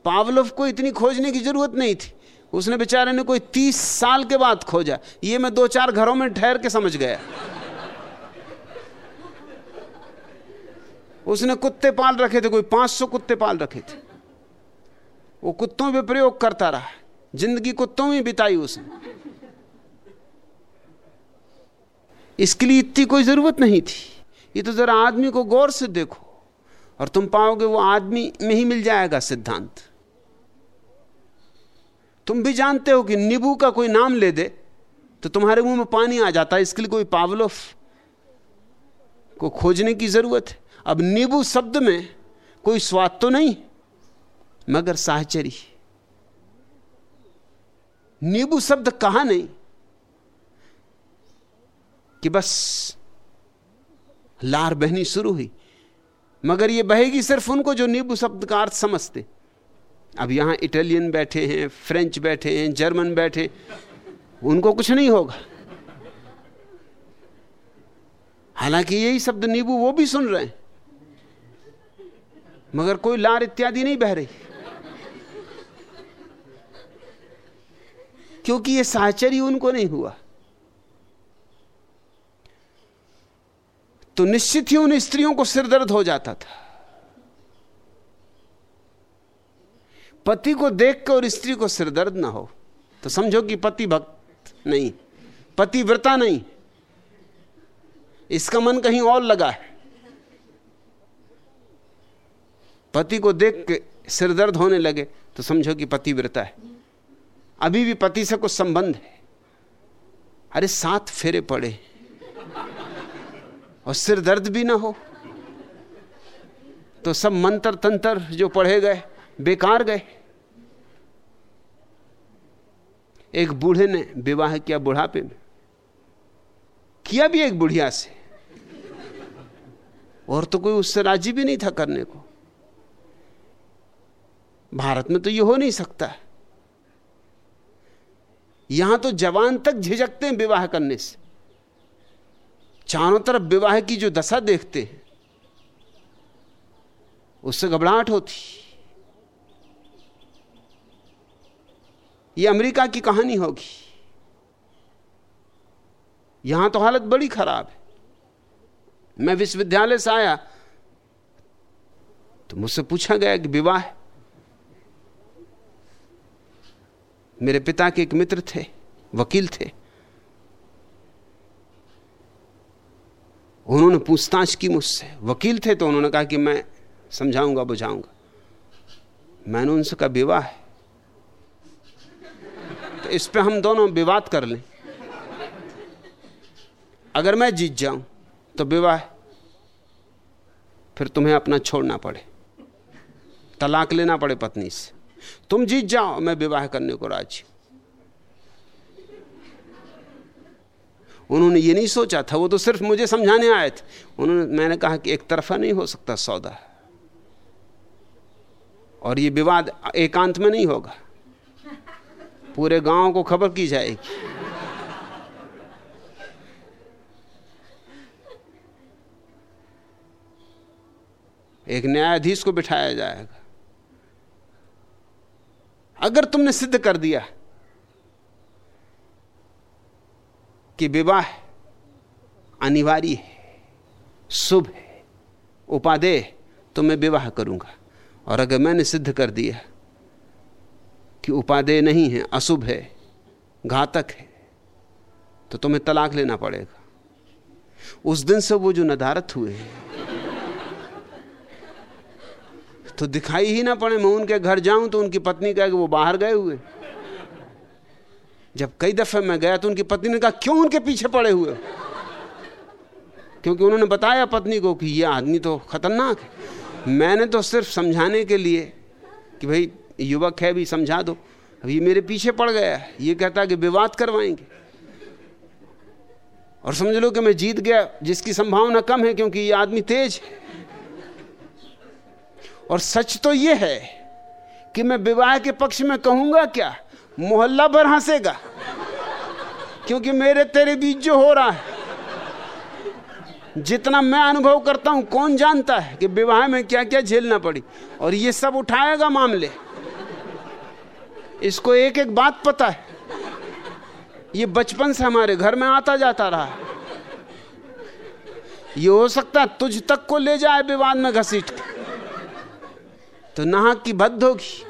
पावलोव को इतनी खोजने की ज़रूरत नहीं थी। उसने बेचारे ने कोई तीस साल के बाद खोजा। ये मैं दो चार घरों में ठहर के समझ गया। उसने कुत्ते पाल रखे थे, कोई पाँच सौ कुत्ते पाल रखे थे। वो कुत्तों पे प्रयोग करता रहा। ज़िंदगी कुत्तों में बिताई उसने। इसके लिए इतनी कोई ज़रूरत नहीं थी। ये तो जरा आदमी को गौर से देखो। और तुम पाओगे वो आदमी में ही मिल जाएगा सिद्धांत। तुम भी जानते हो कि नींबू का कोई नाम ले दे तो तुम्हारे मुँह में पानी आ जाता है, इसके लिए कोई पावलोफ को खोजने की ज़रूरत है। अब नींबू शब्द में कोई स्वाद तो नहीं, मगर साहचरी। नींबू शब्द कहा नहीं? कि बस लार बहनी शुरू हुई, मगर ये बहेगी सिर्फ़ उनको जो नींबू शब्द का अर्थ समझते। अब यहाँ इटालियन बैठे हैं, फ्रेंच बैठे हैं, जर्मन बैठे, उनको कुछ नहीं होगा। हालाँकि यही शब्द नींबू वो भी सुन रहे हैं, मगर कोई लार इत्यादि नहीं बह रही। क्योंकि ये साहचर्य उनको नहीं हुआ। तो निश्चित ही उन स्त्रियों को सिरदर्द हो जाता था। पति को देख कर और स्त्री को सिरदर्द ना हो। तो समझो कि पति भक्त नहीं, पति व्रता नहीं। इसका मन कहीं और लगा है। पति को देख के सिरदर्द होने लगे तो समझो कि पति व्रता है। अभी भी पति से कुछ संबंध है। अरे, सात फेरे पड़े। और सिर दर्द भी ना हो। तो सब मंत्र तंत्र जो पढ़े गए बेकार गए। एक बूढ़े ने विवाह किया बुढ़ापे में। किया भी एक बुढ़िया से। और तो कोई उससे राज़ी भी नहीं था करने को। भारत में तो यह हो नहीं सकता। यहाँ तो जवान तक झिझकते हैं विवाह करने से। चारों तरफ़ विवाह की जो दशा देखते हैं, उससे घबराहट होती। ये अमेरिका की कहानी होगी। यहाँ तो हालत बड़ी खराब है। मैं विश्वविद्यालय से आया तो मुझसे पूछा गया कि विवाह मेरे पिता के एक मित्र थे, वकील थे। उन्होंने पूछताछ की मुझसे। वकील थे तो उन्होंने कहा कि मैं समझाऊँगा, बुझाऊँगा। मैंने उनसे कहा, विवाह है। इस पे हम दोनों विवाद कर लें। अगर मैं जीत जाऊँ तो विवाह फिर तुम्हें अपना छोड़ना पड़े। तलाक लेना पड़े पत्नी से। तुम जीत जाओ, मैं विवाह करने को राज़ी उन्होंने ये नहीं सोचा था, वो तो सिर्फ़ मुझे समझाने आए थे। उन्होंने, मैंने कहा कि एक तरफा नहीं हो सकता सौदा। और ये विवाद एकांत में नहीं होगा। पूरे गाँव को खबर की जाएगी एक न्यायाधीश को बिठाया जाएगा। अगर तुमने सिद्ध कर दिया कि विवाह अनिवार्य है, शुभ है, उपादेय तो मैं विवाह करूँगा। और अगर मैंने सिद्ध कर दिया कि उपादेय नहीं है, अशुभ है, घातक है तो तुम्हें तलाक लेना पड़ेगा। उस दिन से वो जो नदारत हुए तो दिखाई ही ना पड़े, मैं उनके घर जाऊँ तो उनकी पत्नी कहे कि वो बाहर गए हुए। जब कई दफे मैं गया तो उनकी पत्नी ने कहा, क्यों उनके पीछे पड़े हुए? क्योंकि उन्होंने बताया पत्नी को कि यह आदमी तो खतरनाक है। मैंने तो सिर्फ़ समझाने के लिए कि भाई युवक है भी समझा दो। अभी मेरे पीछे पड़ गया है। ये कहता कि विवाद करवाएँगे। और समझ लो कि मैं जीत गया, जिसकी संभावना कम है, क्योंकि ये आदमी तेज है। और सच तो ये है कि मैं विवाह के पक्ष में कहूँगा क्या? मोहल्ला भर हंसेगा। क्योंकि मेरे तेरे बीच जो हो रहा है, जितना मैं अनुभव करता हूँ, कौन जानता है कि विवाह में क्या क्या झेलना पड़ी? और ये सब उठाएगा मामले। इसको एक एक बात पता है। ये बचपन से हमारे घर में आता जाता रहा। ये हो सकता तुझ तक को ले जाए विवाद में घसीट के। तो नाहक की बद्ध होगी,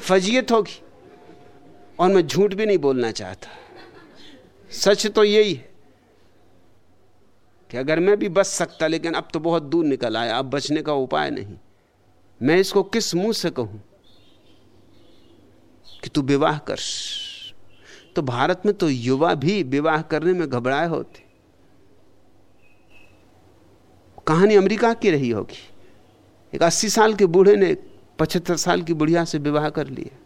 फजीयत होगी। और मैं झूठ भी नहीं बोलना चाहता। सच तो यही है कि अगर मैं भी बच सकता, लेकिन अब तो बहुत दूर निकल आया, अब बचने का उपाय नहीं। मैं इसको किस मुँह से कहूँ? कि तू विवाह कर तो भारत में तो युवा भी विवाह करने में घबराए होते। कहानी अमेरिका की रही होगी। एक अस्सी साल के बूढ़े ने पचहत्तर साल की बुढ़िया से विवाह कर लिया।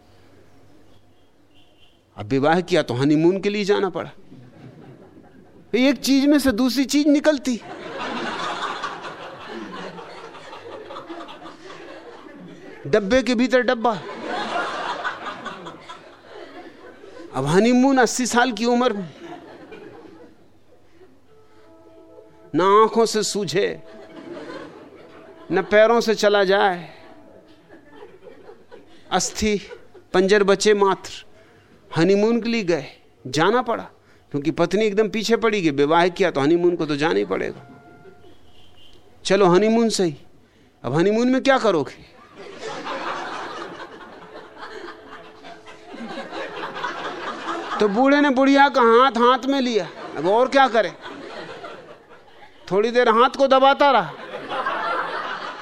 अब विवाह किया तो हनीमून के लिए जाना पड़ा। एक चीज़ में से दूसरी चीज़ निकलती। डब्बे के भीतर डब्बा। अब हनीमून अस्सी साल की उम्र। में न आँखों से सूझे, न पैरों से चला जाए। अस्थि, पंजर बचे मात्र। हनीमून के लिए गए, जाना पड़ा, क्योंकि पत्नी एकदम पीछे पड़ी गई विवाह किया तो हनीमून को तो जाना ही पड़ेगा। चलो हनीमून सही। अब हनीमून में क्या करोगे? तो बूढ़े ने बुढ़िया का हाथ हाथ में लिया। अब और क्या करे? थोड़ी देर हाथ को दबाता रहा।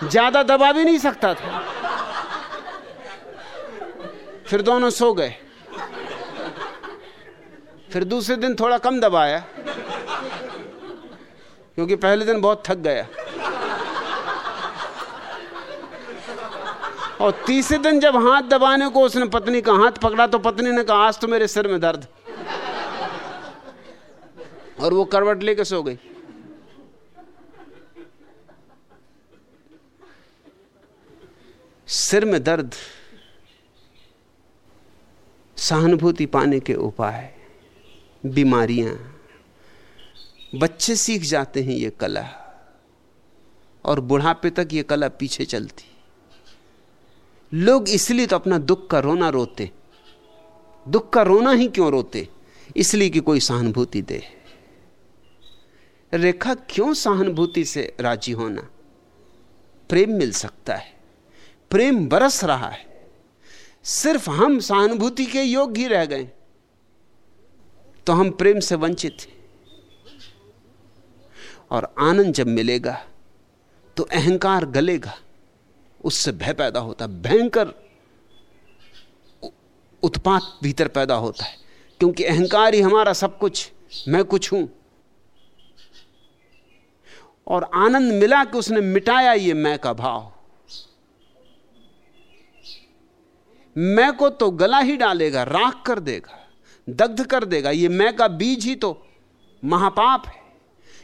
ज़्यादा दबा भी नहीं सकता था। फिर दोनों सो गए। फिर दूसरे दिन थोड़ा कम दबाया, क्योंकि पहले दिन बहुत थक गया। और तीसरे दिन जब हाथ दबाने को उसने पत्नी का हाथ पकड़ा तो पत्नी ने कहा, आज तो मेरे सिर में दर्द। और वो करवट लेके सो गई। सिर में दर्द सहानुभूति पाने के उपाय, बीमारियाँ, बच्चे सीख जाते हैं ये कला, और बुढ़ापे तक ये कला पीछे चलती। लोग इसलिए तो अपना दुख का रोना रोते। दुख का रोना ही क्यों रोते? इसलिए कि कोई सहानुभूति दे। रेखा क्यों सहानुभूति से राज़ी होना? प्रेम मिल सकता है। प्रेम बरस रहा है। सिर्फ़ हम सहानुभूति के योग्य ही रह गए। तो हम प्रेम से वंचित हैं। और आनंद जब मिलेगा तो अहंकार गलेगा। उससे भय पैदा होता है। भयंकर उत्पात भीतर पैदा होता है। क्योंकि अहंकार ही हमारा सब कुछ, मैं कुछ हूँ। और आनंद मिला कि उसने मिटाया ये मैं का भाव। मैं को तो गला ही डालेगा, राख कर देगा, दग्ध कर देगा। ये मैं का बीज ही तो महापाप है।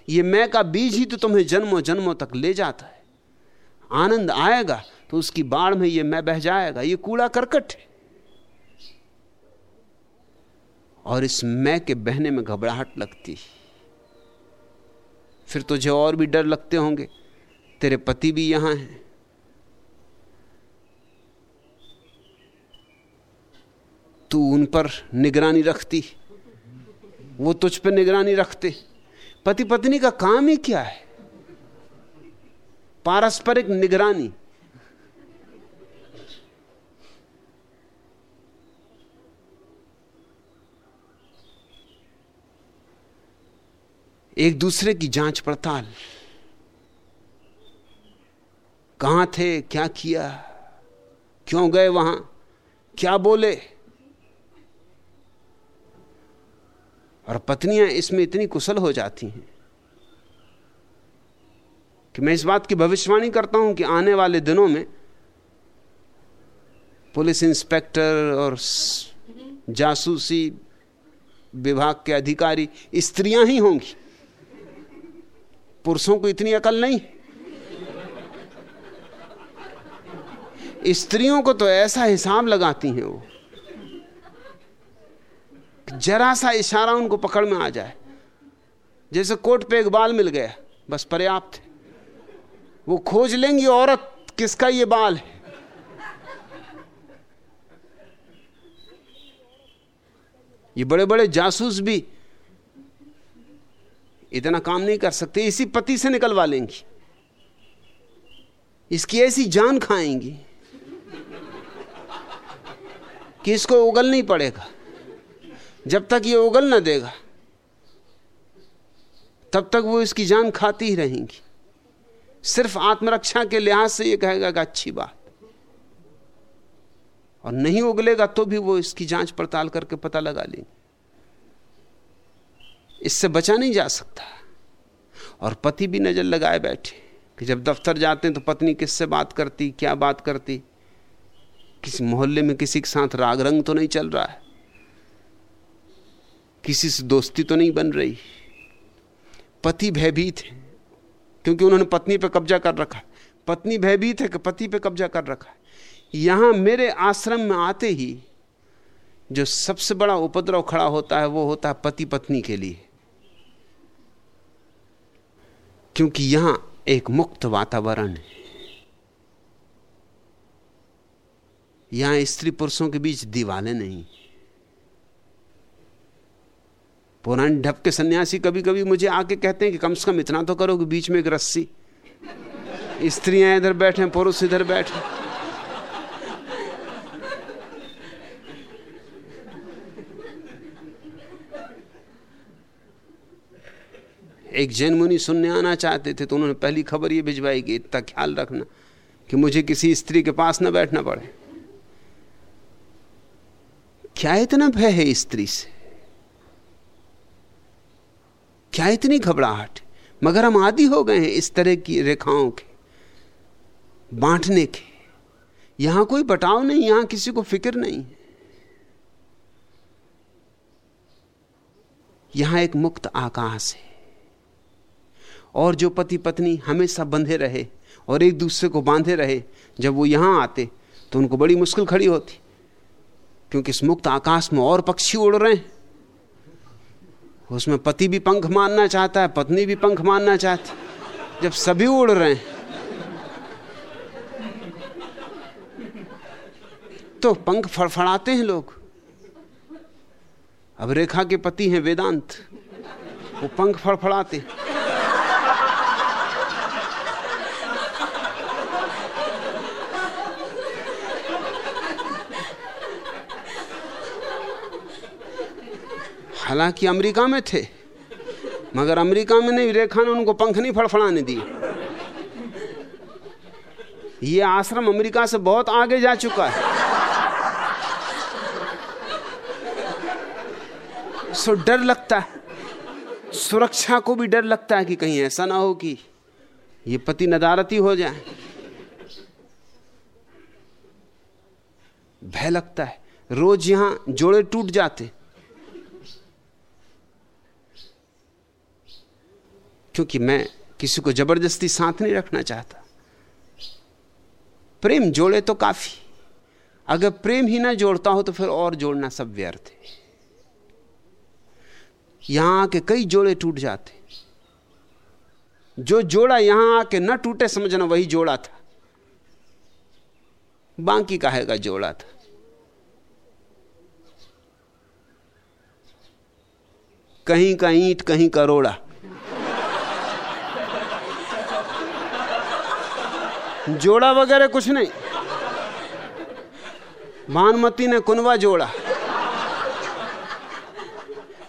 ये मैं का बीज ही तो तुम्हें जन्मों जन्मों तक ले जाता है। आनंद आएगा तो उसकी बाढ़ में ये मैं बह जाएगा। ये कूड़ा करकट है। और इस मैं के बहने में घबराहट लगती फिर तुझे और भी डर लगते होंगे। तेरे पति भी यहाँ हैं। तू उन पर निगरानी रखती। वो तुझ पर निगरानी रखते। पति पत्नी का काम ही क्या है? पारस्परिक निगरानी। एक दूसरे की जाँच पड़ताल। कहाँ थे, क्या किया, क्यों गए वहाँ, क्या बोले? और पत्नियाँ इसमें इतनी कुशल हो जाती हैं। कि मैं इस बात की भविष्यवाणी करता हूँ कि आने वाले दिनों में पुलिस इंस्पेक्टर और जासूसी विभाग के अधिकारी, स्त्रियाँ ही होंगी। पुरुषों को इतनी अकल नहीं। स्त्रियों को तो ऐसा हिसाब लगाती हैं वो जरा सा इशारा उनको पकड़ में आ जाए। जैसे कोट पे एक बाल मिल गया, बस पर्याप्त है। वो खोज लेंगी औरत किसका ये बाल है? ये बड़े बड़े जासूस भी इतना काम नहीं कर सकते, इसी पति से निकलवा लेंगी। इसकी ऐसी जान खाएँगी कि इसको उगल नहीं पड़ेगा। जब तक ये उगल ना देगा, तब तक वो इसकी जान खाती ही रहेंगी। सिर्फ़ आत्मरक्षा के लिहाज से ये कहेगा कि अच्छी बात। और नहीं उगलेगा तो भी वो इसकी जाँच पड़ताल करके पता लगा लेंगे। इससे बचा नहीं जा सकता। और पति भी नज़र लगाए बैठे कि जब दफ्तर जाते हैं तो पत्नी किससे बात करती, क्या बात करती? किसी मोहल्ले में किसी के साथ राग रंग तो नहीं चल रहा है। किसी से दोस्ती तो नहीं बन रही। पति भयभीत है। क्योंकि उन्होंने पत्नी पर कब्जा कर रखा है। पत्नी भयभीत है कि पति पे कब्जा कर रखा है। यहाँ मेरे आश्रम में आते ही जो सबसे बड़ा उपद्रव खड़ा होता है, वो होता है पति पत्नी के लिए। क्योंकि यहाँ एक मुक्त वातावरण है। यहाँ स्त्री पुरुषों के बीच दीवाले नहीं पुराने ढप के सन्यासी कभी कभी मुझे आके कहते हैं कि कम से कम इतना तो करो कि बीच में एक रस्सी। स्त्रियाँ इधर बैठे पुरुष इधर बैठे एक जैन मुनि सुनने आना चाहते थे तो उन्होंने पहली खबर ये भिजवाई कि इतना ख्याल रखना कि मुझे किसी स्त्री के पास न बैठना पड़े। क्या इतना भय है स्त्री से? क्या इतनी घबराहट? मगर हम आदि हो गए हैं इस तरह की रेखाओं के, बांटने के। यहाँ कोई बटाव नहीं, यहाँ किसी को फ़िक्र नहीं है। यहाँ एक मुक्त आकाश है। और जो पति पत्नी हमेशा बंधे रहे और एक दूसरे को बांधे रहे, जब वो यहाँ आते तो उनको बड़ी मुश्किल खड़ी होती, क्योंकि इस मुक्त आकाश में और पक्षी उड़ रहे हैं। उसमें पति भी पंख मानना चाहता है, पत्नी भी पंख मानना चाहती जब सभी उड़ रहे हैं तो पंख फड़फड़ाते हैं लोग। अब रेखा के पति हैं वेदांत, वो पंख फड़फड़ाते हालाँकि अमेरिका में थे, मगर अमेरिका में नहीं, रेखा ने उनको पंख नहीं फड़फड़ाने दिए। ये आश्रम अमेरिका से बहुत आगे जा चुका है। सो डर लगता है, सुरक्षा को भी डर लगता है कि कहीं ऐसा ना हो कि ये पति नदारती हो जाए। भय लगता है, रोज यहाँ जोड़े टूट जाते। क्योंकि मैं किसी को ज़बरदस्ती साथ नहीं रखना चाहता। प्रेम जोड़े तो काफ़ी। अगर प्रेम ही ना जोड़ता हो तो फिर और जोड़ना सब व्यर्थ है। यहाँ आके कई जोड़े टूट जाते। जो जोड़ा यहाँ आके ना टूटे, समझना वही जोड़ा था। बाकी कहेगा जोड़ा था। कहीं का ईंट, कहीं का रोड़ा। जोड़ा वगैरह कुछ नहीं। भानुमती ने कुनवा जोड़ा।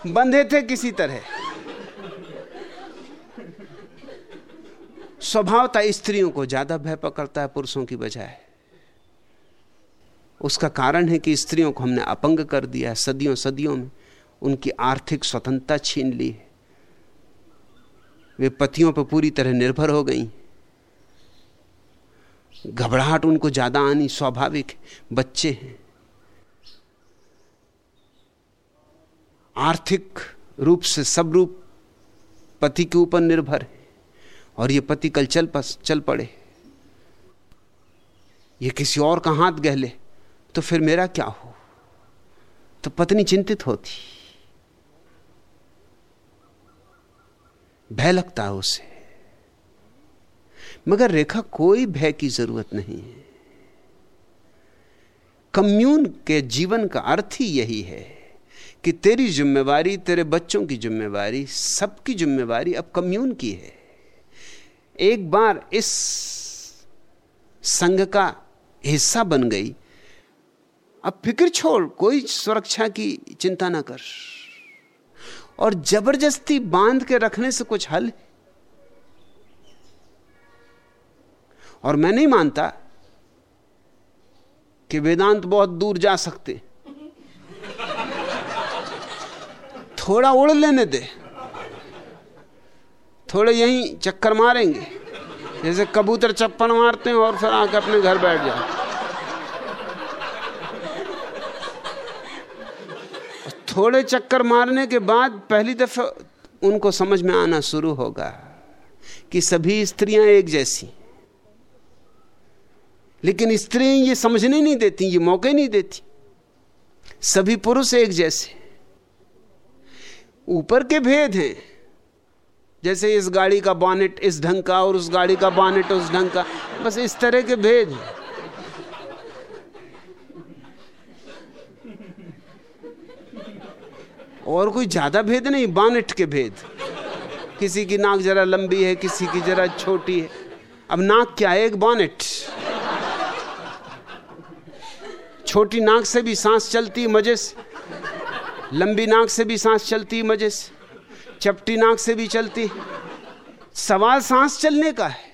बंधे थे किसी तरह। स्वभावता स्त्रियों को ज़्यादा भय पकड़ता है पुरुषों की बजाय। उसका कारण है कि स्त्रियों को हमने अपंग कर दिया है। सदियों सदियों में उनकी आर्थिक स्वतंत्रता छीन ली है। वे पतियों पर पूरी तरह निर्भर हो गई। घबराहट उनको ज़्यादा आनी स्वाभाविक है। बच्चे हैं। आर्थिक रूप से सब रूप पति के ऊपर निर्भर है और ये पति कल चल पस, चल पड़े। ये किसी और का हाथ गहले तो फिर मेरा क्या हो? तो पत्नी चिंतित होती। भय लगता है उसे। मगर रेखा कोई भय की ज़रूरत नहीं है। कम्यून के जीवन का अर्थ ही यही है कि तेरी जिम्मेवारी, तेरे बच्चों की जिम्मेवारी, सबकी जिम्मेवारी अब कम्यून की है। एक बार इस संघ का हिस्सा बन गई। अब फ़िक्र छोड़, कोई सुरक्षा की चिंता ना कर। और ज़बरदस्ती बाँध के रखने से कुछ हल और मैं नहीं मानता कि वेदांत बहुत दूर जा सकते। थोड़ा उड़ लेने दे। थोड़े यहीं चक्कर मारेंगे। जैसे कबूतर चप्पल मारते हैं और फिर आके अपने घर बैठ जाए थोड़े चक्कर मारने के बाद पहली दफ़ा उनको समझ में आना शुरू होगा कि सभी स्त्रियाँ एक जैसी लेकिन स्त्रियाँ ये समझने नहीं देती, ये मौके नहीं देती। सभी पुरुष एक जैसे। ऊपर के भेद हैं। जैसे इस गाड़ी का बॉनेट इस ढंग का और उस गाड़ी का बॉनेट उस ढंग का, बस इस तरह के भेद हैं। और कोई ज़्यादा भेद नहीं बॉनेट के भेद। किसी की नाक जरा लंबी है, किसी की जरा छोटी है। अब नाक क्या है एक बॉनेट छोटी नाक से भी सांस चलती मज़े से। लंबी नाक से भी सांस चलती मज़े से। चपटी नाक से भी चलती सवाल सांस चलने का है।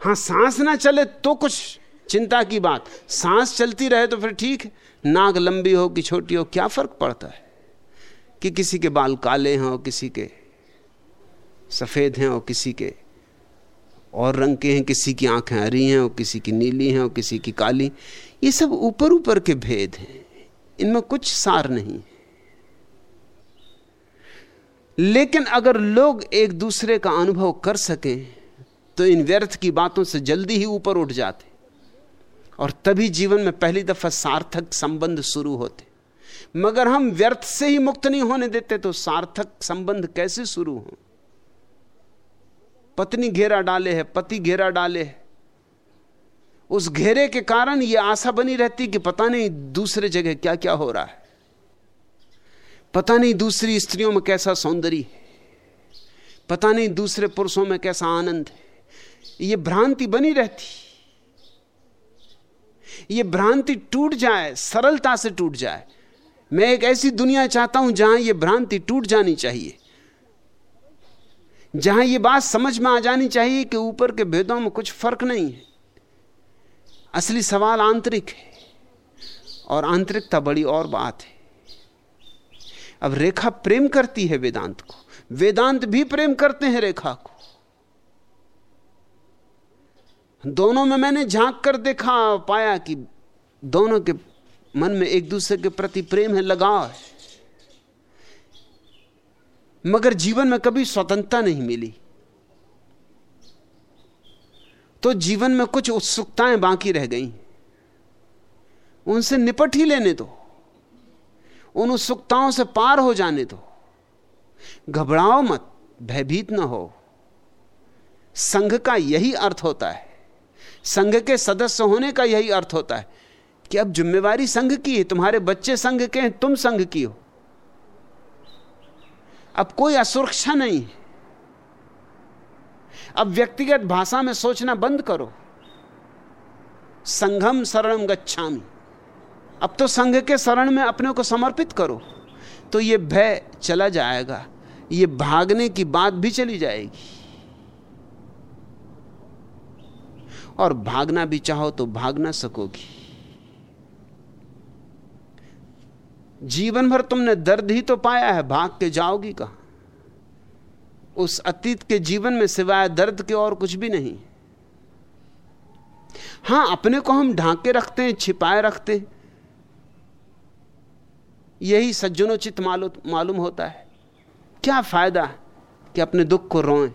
हाँ, सांस ना चले तो कुछ चिंता की बात। सांस चलती रहे तो फिर ठीक है। नाक लंबी हो कि छोटी हो, क्या फ़र्क पड़ता है? कि किसी के बाल काले हैं और किसी के सफ़ेद हैं और किसी के और रंग के हैं, किसी की आँखें हरी हैं, और किसी की नीली हैं, और किसी की काली। ये सब ऊपर ऊपर के भेद हैं। इनमें कुछ सार नहीं लेकिन अगर लोग एक दूसरे का अनुभव कर सकें तो इन व्यर्थ की बातों से जल्दी ही ऊपर उठ जाते। और तभी जीवन में पहली दफ़ा सार्थक संबंध शुरू होते। मगर हम व्यर्थ से ही मुक्त नहीं होने देते तो सार्थक संबंध कैसे शुरू हो? पत्नी घेरा डाले है, पति घेरा डाले है। उस घेरे के कारण यह आशा बनी रहती कि पता नहीं दूसरे जगह क्या क्या हो रहा है। पता नहीं दूसरी स्त्रियों में कैसा सौंदर्य है। पता नहीं दूसरे पुरुषों में कैसा आनंद है। यह भ्रांति बनी रहती। यह भ्रांति टूट जाए, सरलता से टूट जाए। मैं एक ऐसी दुनिया चाहता हूँ जहाँ यह भ्रांति टूट जानी चाहिए। जहाँ ये बात समझ में आ जानी चाहिए कि ऊपर के भेदों में कुछ फ़र्क नहीं है। असली सवाल आंतरिक है और आंतरिकता बड़ी और बात है। अब रेखा प्रेम करती है वेदांत को। वेदांत भी प्रेम करते हैं रेखा को। दोनों में मैंने झाँक कर देखा, पाया कि दोनों के मन में एक दूसरे के प्रति प्रेम है, लगाव है। मगर जीवन में कभी स्वतंत्रता नहीं मिली। तो जीवन में कुछ उत्सुकताएँ बाकी रह गई। उनसे निपट ही लेने दो। उन उत्सुकताओं से पार हो जाने दो। घबराओ मत, भयभीत ना हो। संघ का यही अर्थ होता है। संघ के सदस्य होने का यही अर्थ होता है कि अब जिम्मेवारी संघ की है, तुम्हारे बच्चे संघ के हैं, तुम संघ की हो। अब कोई असुरक्षा नहीं। अब व्यक्तिगत भाषा में सोचना बंद करो। संघम शरणम गच्छामी। अब तो संघ के शरण में अपने को समर्पित करो। तो ये भय चला जाएगा। ये भागने की बात भी चली जाएगी। और भागना भी चाहो तो भाग ना सकोगी। जीवन भर तुमने दर्द ही तो पाया है, भाग के जाओगी कहाँ? उस अतीत के जीवन में सिवाय दर्द के और कुछ भी नहीं। हाँ, अपने को हम ढांके रखते हैं, छिपाए रखते हैं। यही सज्जनोचित मालूम मालूम होता है। क्या फ़ायदा कि अपने दुख को रोएँ?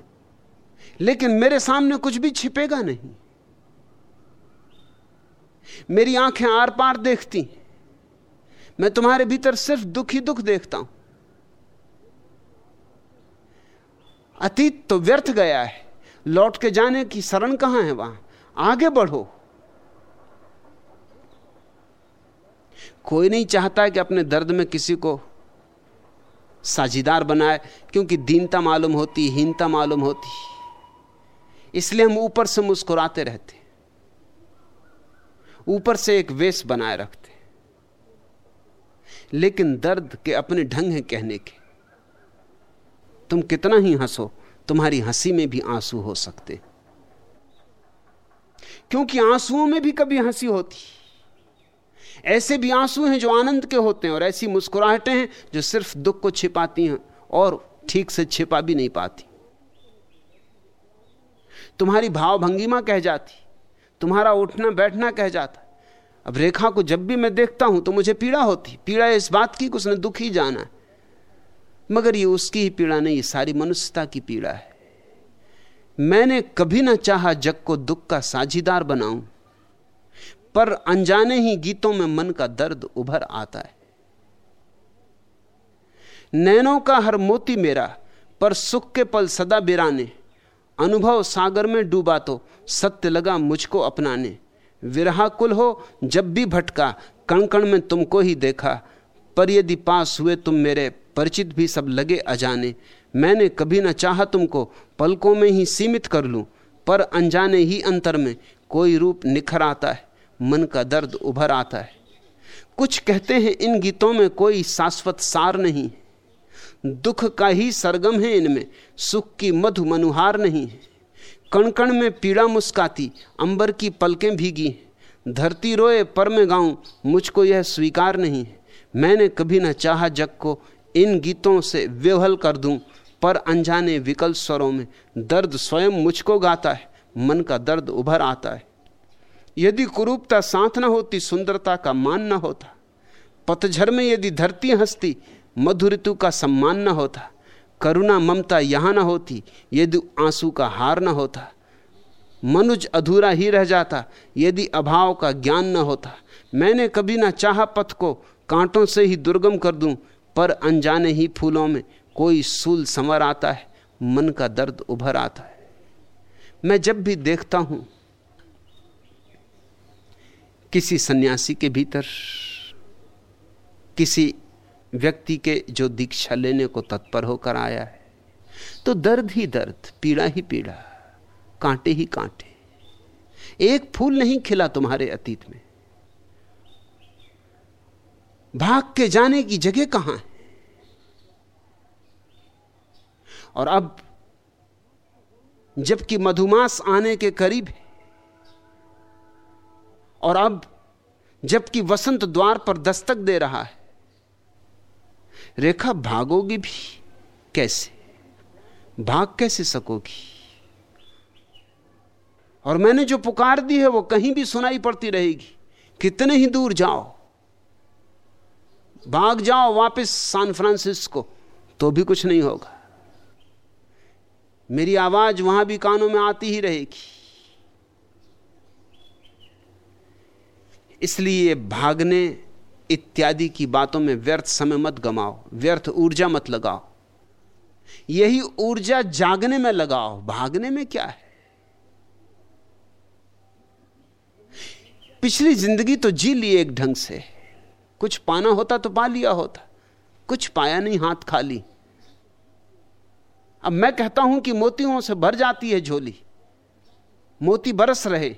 लेकिन मेरे सामने कुछ भी छिपेगा नहीं। मेरी आँखें आर पार देखती मैं तुम्हारे भीतर सिर्फ़ दुख ही दुख देखता हूँ। अतीत तो व्यर्थ गया है। लौट के जाने की शरण कहाँ है वहाँ? आगे बढ़ो। कोई नहीं चाहता कि अपने दर्द में किसी को साझीदार बनाए, क्योंकि दीनता मालूम होती, हीनता मालूम होती। इसलिए हम ऊपर से मुस्कुराते रहते। ऊपर से एक वेश बनाए रखते। लेकिन दर्द के अपने ढंग हैं कहने के। तुम कितना ही हंसो, तुम्हारी हँसी में भी आँसू हो सकते। क्योंकि आंसुओं में भी कभी हँसी होती। ऐसे भी आँसू हैं जो आनंद के होते हैं और ऐसी मुस्कुराहटें हैं जो सिर्फ़ दुख को छिपाती हैं और ठीक से छिपा भी नहीं पाती। तुम्हारी भाव भंगिमा कह जाती, तुम्हारा उठना बैठना कह जाता अब रेखा को जब भी मैं देखता हूँ तो मुझे पीड़ा होती, पीड़ा इस बात की कि उसने दुख ही जाना है। मगर ये उसकी ही पीड़ा नहीं, ये सारी मनुष्यता की पीड़ा है। मैंने कभी ना चाहा जग को दुख का साझीदार बनाऊँ, पर अनजाने ही गीतों में मन का दर्द उभर आता है। नैनों का हर मोती मेरा, पर सुख के पल सदा बिराने। अनुभव सागर में डूबा तो सत्य लगा मुझको अपनाने। विरहा कुल हो, जब भी भटका कण कण में तुमको ही देखा। पर यदि पास हुए तुम मेरे परिचित भी सब लगे अजाने। मैंने कभी ना चाहा तुमको पलकों में ही सीमित कर लूँ, पर अनजाने ही अंतर में कोई रूप निखर आता है, मन का दर्द उभर आता है। कुछ कहते हैं इन गीतों में कोई शाश्वत सार नहीं दुख का ही सरगम है इनमें, सुख की मधु मनुहार नहीं है। कण कण में पीड़ा मुस्काती, अंबर की पलकें भीगी। धरती रोए, पर मैं गाऊं, मुझको यह स्वीकार नहीं। है मैंने कभी न चाहा जग को इन गीतों से व्यवहल कर दूँ, पर अनजाने विकल स्वरों में दर्द स्वयं मुझको गाता है, मन का दर्द उभर आता है। यदि कुरूपता साथ न होती, सुंदरता का मान न होता। पतझर में यदि धरती हंसती मधु ऋतु का सम्मान न होता। करुणा ममता यहाँ न होती, यदि आँसू का हार न होता, मनुज अधूरा ही रह जाता, यदि अभाव का ज्ञान न होता। मैंने कभी ना चाह पथ को कांटों से ही दुर्गम कर दूँ, पर अनजाने ही फूलों में कोई सूल संवर आता है, मन का दर्द उभर आता है। मैं जब भी देखता हूँ किसी सन्यासी के भीतर, किसी व्यक्ति के जो दीक्षा लेने को तत्पर होकर आया है तो दर्द ही दर्द, पीड़ा ही पीड़ा, कांटे ही कांटे। एक फूल नहीं खिला तुम्हारे अतीत में। भाग के जाने की जगह कहाँ है? और अब, जबकि मधुमास आने के करीब है, और अब, जबकि वसंत द्वार पर दस्तक दे रहा है रेखा, भागोगी भी? कैसे? भाग कैसे सकोगी? और मैंने जो पुकार दी है, वो कहीं भी सुनाई पड़ती रहेगी। कितने ही दूर जाओ। भाग जाओ वापस सैन फ्रांसिस्को तो भी कुछ नहीं होगा। मेरी आवाज़ वहाँ भी कानों में आती ही रहेगी। इसलिए भागने इत्यादि की बातों में व्यर्थ समय मत गमाओ, व्यर्थ ऊर्जा मत लगाओ। यही ऊर्जा जागने में लगाओ, भागने में क्या है? पिछली ज़िंदगी तो जी ली एक ढंग से। कुछ पाना होता तो पा लिया होता, कुछ पाया नहीं, हाथ खाली। अब मैं कहता हूँ कि मोतियों से भर जाती है झोली। मोती बरस रहे।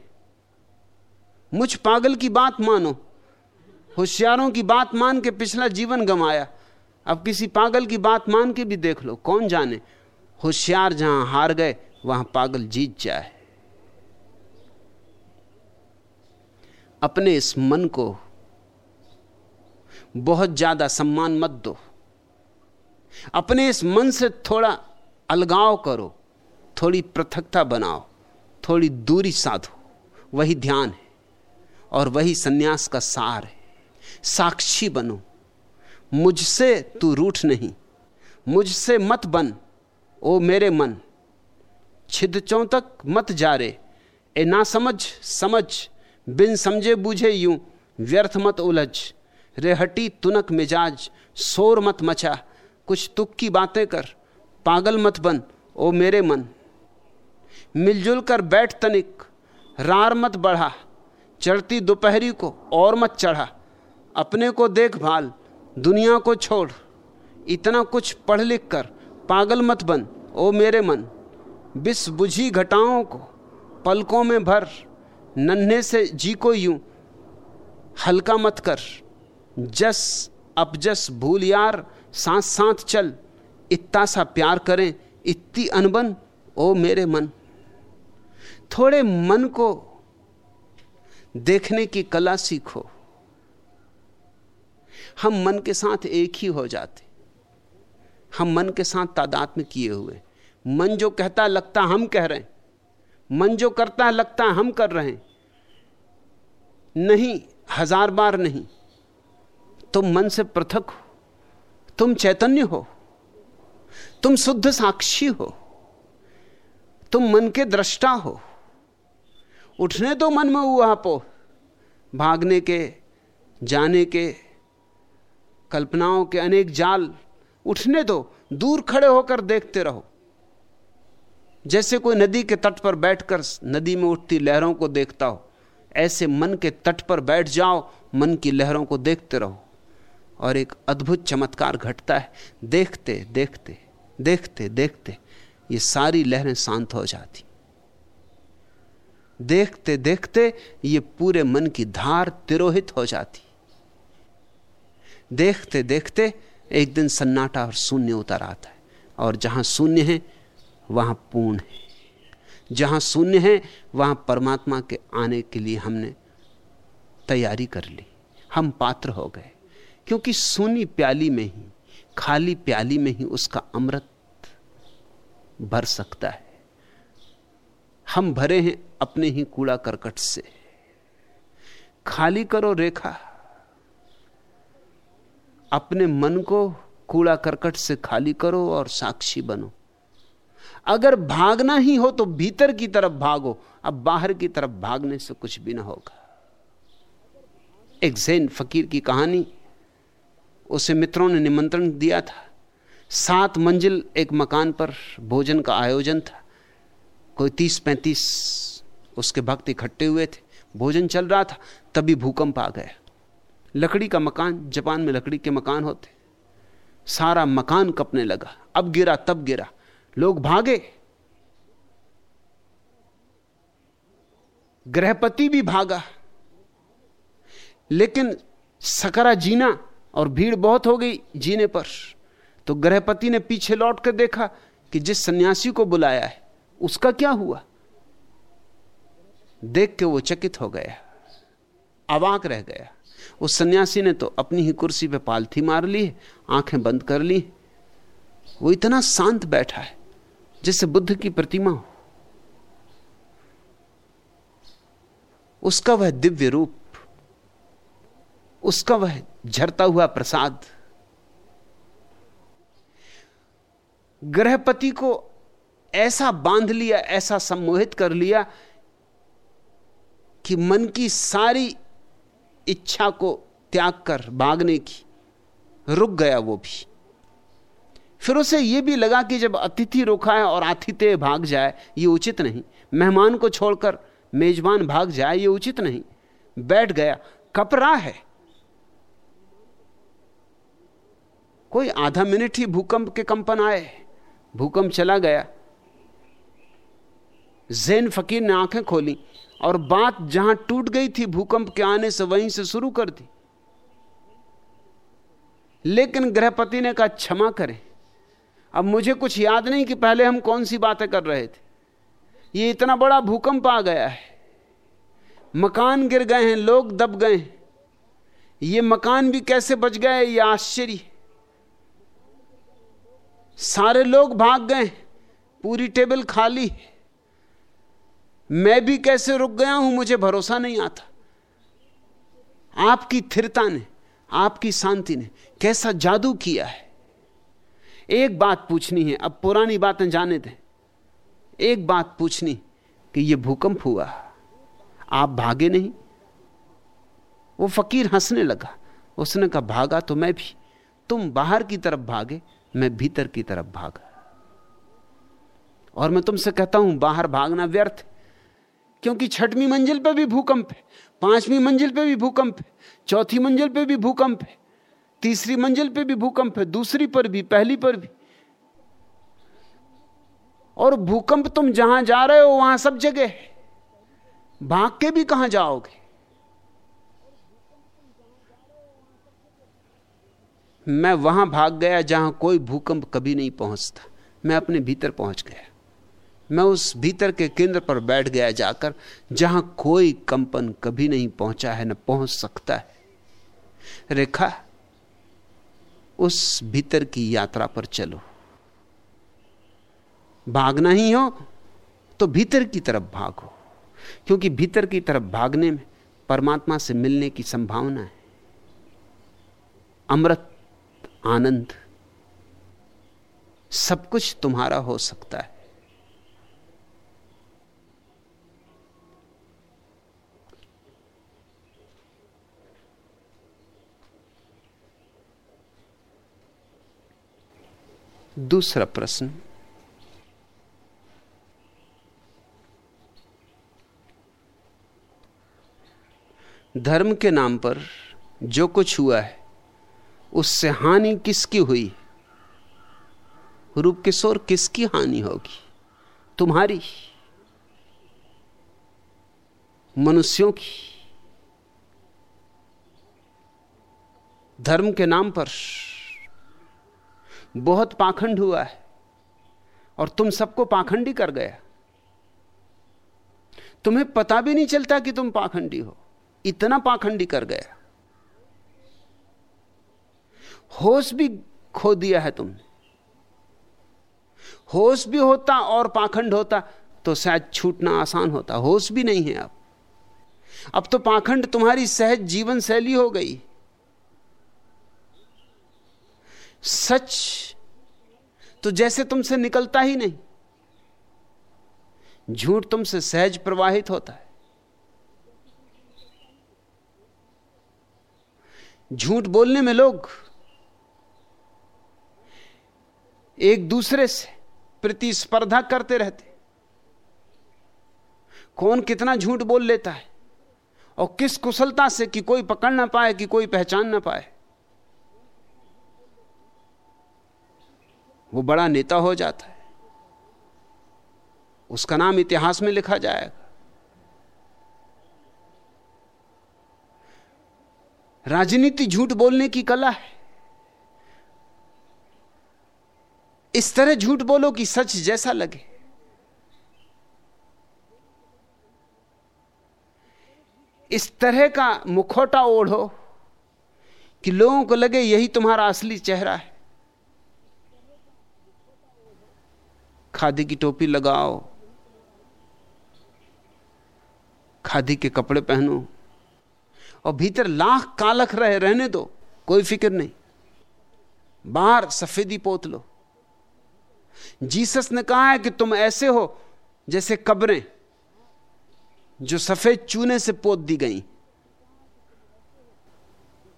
मुझ पागल की बात मानो होशियारों की बात मान के पिछला जीवन गमाया अब किसी पागल की बात मान के भी देख लो, कौन जाने? होशियार जहाँ हार गए, वहाँ पागल जीत जाए। अपने इस मन को बहुत ज़्यादा सम्मान मत दो। अपने इस मन से थोड़ा अलगाव करो, थोड़ी पृथकता बनाओ, थोड़ी दूरी साधो, वही ध्यान है और वही सन्यास का सार है। साक्षी बनो। मुझसे तू रूठ नहीं। मुझसे मत बन, ओ मेरे मन। छिदचों तक मत जा रे ए ना समझ समझ। बिन समझे बूझे यूँ व्यर्थ मत उलझ। रेहटी तुनक मिजाज, शोर मत मचा। कुछ तुक की बातें कर, पागल मत बन, ओ मेरे मन। मिलजुल कर बैठ तनिक, रार मत बढ़ा। चढ़ती दोपहरी को और मत चढ़ा। अपने को देखभाल, दुनिया को छोड़। इतना कुछ पढ़ लिख कर, पागल मत बन, ओ मेरे मन। बिस बुझी घटाओं को, पलकों में भर, नन्हे से जी को यूँ, हल्का मत कर। जस अपजस भूल यार साथ साथ चल, इतना सा प्यार करें, इतनी अनबन, ओ मेरे मन। थोड़े मन को देखने की कला सीखो। हम मन के साथ एक ही हो जाते। हम मन के साथ तादाद में किए हुए। मन जो कहता लगता हम कह रहे हैं। मन जो करता लगता हम कर रहे हैं। नहीं, हज़ार बार नहीं। तुम मन से पृथक हो। तुम चैतन्य हो। तुम शुद्ध साक्षी हो। तुम मन के दृष्टा हो। उठने दो मन में हुआ पो। भागने के, जाने के कल्पनाओं के अनेक जाल उठने दो, दूर खड़े होकर देखते रहो। जैसे कोई नदी के तट पर बैठकर नदी में उठती लहरों को देखता हो, ऐसे मन के तट पर बैठ जाओ, मन की लहरों को देखते रहो। और एक अद्भुत चमत्कार घटता है, देखते देखते देखते देखते, ये सारी लहरें शांत हो जाती। देखते देखते, ये पूरे मन की धार तिरोहित हो जाती। देखते देखते एक दिन सन्नाटा और शून्य उतर आता है और जहाँ शून्य है, वहाँ पूर्ण है। जहाँ शून्य है, वहाँ परमात्मा के आने के लिए हमने तैयारी कर ली। हम पात्र हो गए। क्योंकि सोनी प्याली में ही, खाली प्याली में ही उसका अमृत भर सकता है। हम भरे हैं अपने ही कूड़ा करकट से। खाली करो रेखा। अपने मन को कूड़ा करकट से खाली करो और साक्षी बनो। अगर भागना ही हो तो भीतर की तरफ़ भागो, अब बाहर की तरफ़ भागने से कुछ भी ना होगा। एक जैन फकीर की कहानी, उसे मित्रों ने निमंत्रण दिया था। सात मंजिल एक मकान पर भोजन का आयोजन था। कोई तीस पैंतीस उसके भक्त इकट्ठे हुए थे। भोजन चल रहा था, तभी भूकंप आ गया। लकड़ी का मकान, जापान में लकड़ी के मकान होते। सारा मकान कपने लगा। अब गिरा, तब गिरा। लोग भागे। गृहपति भी भागा। लेकिन सकरा जीना और भीड़ बहुत हो गई जीने पर। तो गृहपति ने पीछे लौट कर देखा कि जिस सन्यासी को बुलाया है, उसका क्या हुआ? देख के वो चकित हो गया। अवाक रह गया। उस सन्यासी ने तो अपनी ही कुर्सी पे पालथी मार ली, आँखें बंद कर ली। वो इतना शांत बैठा है, जैसे बुद्ध की प्रतिमा हो। उसका वह दिव्य रूप, उसका वह झरता हुआ प्रसाद। ग्रहपति को ऐसा बाँध लिया, ऐसा सम्मोहित कर लिया कि मन की सारी इच्छा को त्याग कर भागने की, रुक गया वो भी। फिर उसे यह भी लगा कि जब अतिथि रुका है और आतिथ्य भाग जाए, ये उचित नहीं। मेहमान को छोड़कर मेजबान भाग जाए, ये उचित नहीं। बैठ गया, कपरा है। कोई आधा मिनट ही भूकंप के कंपन आए। भूकंप चला गया। जैन फकीर ने आँखें खोली। और बात जहाँ टूट गई थी, भूकंप के आने से वहीं से शुरू कर दी। लेकिन गृहपति ने कहा, क्षमा करें। अब मुझे कुछ याद नहीं कि पहले हम कौन सी बातें कर रहे थे। ये इतना बड़ा भूकंप आ गया है। मकान गिर गए हैं, लोग दब गए हैं। ये मकान भी कैसे बच गए, ये आश्चर्य। सारे लोग भाग गए पूरी टेबल खाली मैं भी कैसे रुक गया हूँ, मुझे भरोसा नहीं आता। आपकी थिरता ने, आपकी शांति ने कैसा जादू किया है। एक बात पूछनी है, अब पुरानी बातें जाने दें। एक बात पूछनी कि यह भूकंप हुआ, आप भागे नहीं। वो फकीर हंसने लगा, उसने कहा, भागा तो मैं भी, तुम बाहर की तरफ़ भागे, मैं भीतर की तरफ़ भागा। और मैं तुमसे कहता हूँ, बाहर भागना व्यर्थ क्योंकि छठवीं मंजिल पे भी भूकंप है, पांचवी मंजिल पे भी भूकंप है, चौथी मंजिल पे भी भूकंप है, तीसरी मंजिल पे भी भूकंप है, दूसरी पर भी, पहली पर भी। और भूकंप तुम जहाँ जा रहे हो, वहाँ सब जगह है। भाग के भी कहाँ जाओगे? मैं वहाँ भाग गया जहाँ कोई भूकंप कभी नहीं पहुँचता। मैं अपने भीतर पहुँच गया। मैं उस भीतर के केंद्र पर बैठ गया जाकर, जहाँ कोई कंपन कभी नहीं पहुँचा है, न पहुँच सकता है। रेखा, उस भीतर की यात्रा पर चलो। भागना ही हो तो भीतर की तरफ़ भागो। क्योंकि भीतर की तरफ़ भागने में परमात्मा से मिलने की संभावना है। अमृत, आनंद, सब कुछ तुम्हारा हो सकता है। दूसरा प्रश्न। धर्म के नाम पर जो कुछ हुआ है, उससे हानि किसकी हुई? रूप किशोर किसकी हानि होगी? तुम्हारी, मनुष्यों की। धर्म के नाम पर बहुत पाखंड हुआ है और तुम सबको पाखंडी कर गया। तुम्हें पता भी नहीं चलता कि तुम पाखंडी हो। इतना पाखंडी कर गया। होश भी खो दिया है तुमने। होश भी होता और पाखंड होता तो शायद छूटना आसान होता। होश भी नहीं है अब। अब तो पाखंड तुम्हारी सहज जीवन शैली हो गई। सच? तो जैसे तुमसे निकलता ही नहीं, झूठ तुमसे सहज प्रवाहित होता है। झूठ बोलने में लोग एक दूसरे से प्रतिस्पर्धा करते रहते कौन कितना झूठ बोल लेता है और किस कुशलता से कि कोई पकड़ ना पाए, कि कोई पहचान ना पाए। वो बड़ा नेता हो जाता है। उसका नाम इतिहास में लिखा जाएगा। राजनीति झूठ बोलने की कला है। इस तरह झूठ बोलो कि सच जैसा लगे। इस तरह का मुखौटा ओढ़ो कि लोगों को लगे यही तुम्हारा असली चेहरा है। खादी की टोपी लगाओ। खादी के कपड़े पहनो। और भीतर लाख कालख रहे, रहने दो, कोई फ़िक्र नहीं। बाहर सफेदी पोत लो। जीसस ने कहा है कि तुम ऐसे हो, जैसे कब्रें, जो सफ़ेद चूने से पोत दी गई।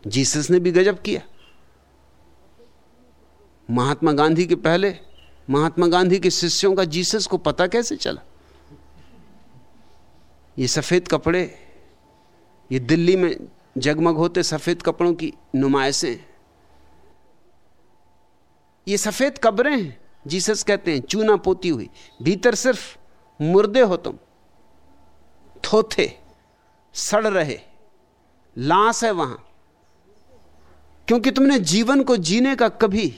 जीसस ने भी गजब किया। महात्मा गांधी के पहले महात्मा गांधी के शिष्यों का जीसस को पता कैसे चला? ये सफ़ेद कपड़े, ये दिल्ली में जगमग होते सफ़ेद कपड़ों की नुमाइशें, ये सफ़ेद कब्रें हैं, जीसस कहते हैं, चूना पोती हुई, भीतर सिर्फ़ मुर्दे हो तुम, थोथे, सड़ रहे, लाश है वहाँ, क्योंकि तुमने जीवन को जीने का कभी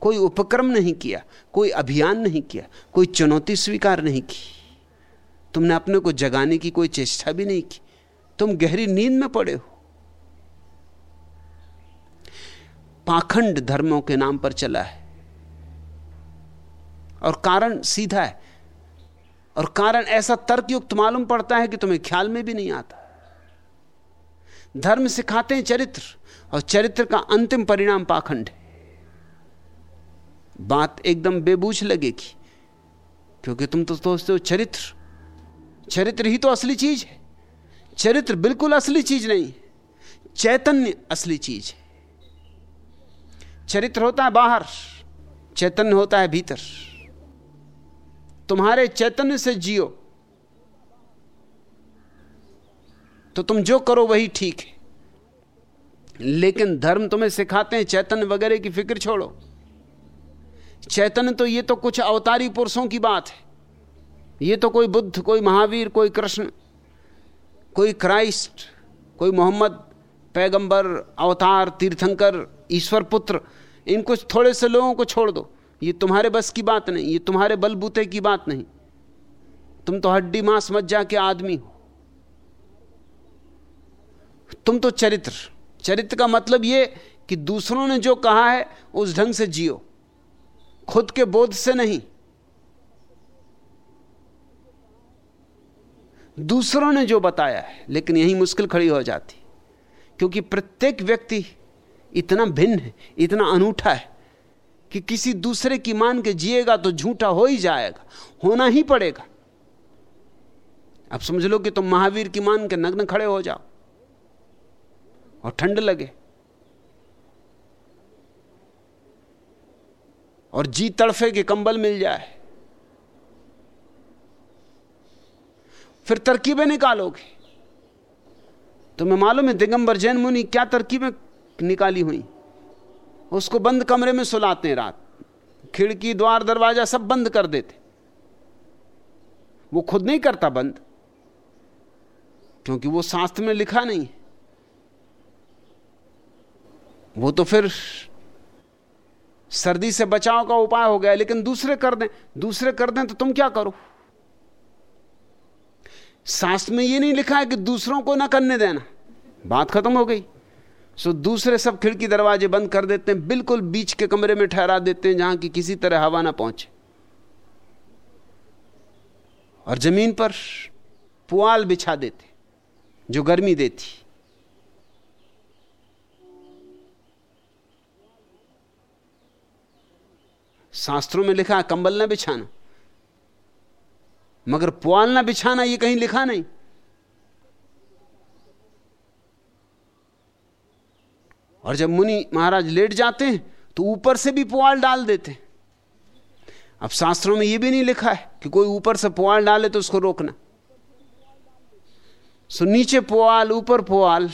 कोई उपक्रम नहीं किया, कोई अभियान नहीं किया, कोई चुनौती स्वीकार नहीं की। तुमने अपने को जगाने की कोई चेष्टा भी नहीं की। तुम गहरी नींद में पड़े हो। पाखंड धर्मों के नाम पर चला है। और कारण सीधा है। और कारण ऐसा तर्कयुक्त मालूम पड़ता है कि तुम्हें ख्याल में भी नहीं आता। धर्म सिखाते हैं चरित्र, और चरित्र का अंतिम परिणाम पाखंड है। बात एकदम बेबूझ लगेगी। क्योंकि तुम तो सोचते हो चरित्र चरित्र ही तो असली चीज़ है। चरित्र बिल्कुल असली चीज़ नहीं, चैतन्य असली चीज़ है। चरित्र होता है बाहर, चैतन्य होता है भीतर। तुम्हारे चैतन्य से जियो तो तुम जो करो वही ठीक है। लेकिन धर्म तुम्हें सिखाते हैं चैतन्य वगैरह की फ़िक्र छोड़ो। चैतन्य तो ये तो कुछ अवतारी पुरुषों की बात है। ये तो कोई बुद्ध, कोई महावीर, कोई कृष्ण, कोई क्राइस्ट, कोई मोहम्मद, पैगंबर, अवतार, तीर्थंकर, ईश्वर पुत्र, इन कुछ थोड़े से लोगों को छोड़ दो। ये तुम्हारे बस की बात नहीं, ये तुम्हारे बलबूते की बात नहीं। तुम तो हड्डी मांस मज्जा के आदमी हो। तुम तो चरित्र। चरित्र का मतलब ये कि दूसरों ने जो कहा है, उस ढंग से जियो। खुद के बोध से नहीं। दूसरों ने जो बताया है, लेकिन यही मुश्किल खड़ी हो जाती। क्योंकि प्रत्येक व्यक्ति इतना भिन्न है, इतना अनूठा है, कि किसी दूसरे की मान के जिएगा तो झूठा हो ही जाएगा, होना ही पड़ेगा। अब समझ लो कि तुम महावीर की मान के नग्न खड़े हो जाओ, और ठंड लगे। और जी तड़फे के कंबल मिल जाए। फिर तरकीबें निकालोगे। तुम्हें मालूम है दिगंबर जैन मुनि क्या तरकीबें निकाली हुई? उसको बंद कमरे में सुलाते रात। खिड़की, द्वार, दरवाज़ा सब बंद कर देते। वो खुद नहीं करता बंद, क्योंकि वो शास्त्र में लिखा नहीं वो तो फिर सर्दी से बचाव का उपाय हो गया, लेकिन दूसरे कर दें। दूसरे कर दें तो तुम क्या करो? शास्त्र में ये नहीं लिखा है कि दूसरों को ना करने देना। बात खत्म हो गई। सो दूसरे सब खिड़की दरवाजे बंद कर देते हैं, बिल्कुल बीच के कमरे में ठहरा देते हैं, जहाँ की किसी तरह हवा ना पहुँचे। और ज़मीन पर पुआल बिछा देते, जो गर्मी देती। शास्त्रों में लिखा, कंबल ना बिछाना। मगर पुआल ना बिछाना, ये कहीं लिखा नहीं। और जब मुनि महाराज लेट जाते हैं तो ऊपर से भी पुआल डाल देते हैं। अब शास्त्रों में यह भी नहीं लिखा है कि कोई ऊपर से पुआल डाले तो उसको रोकना। सो नीचे पुआल, ऊपर पुआल।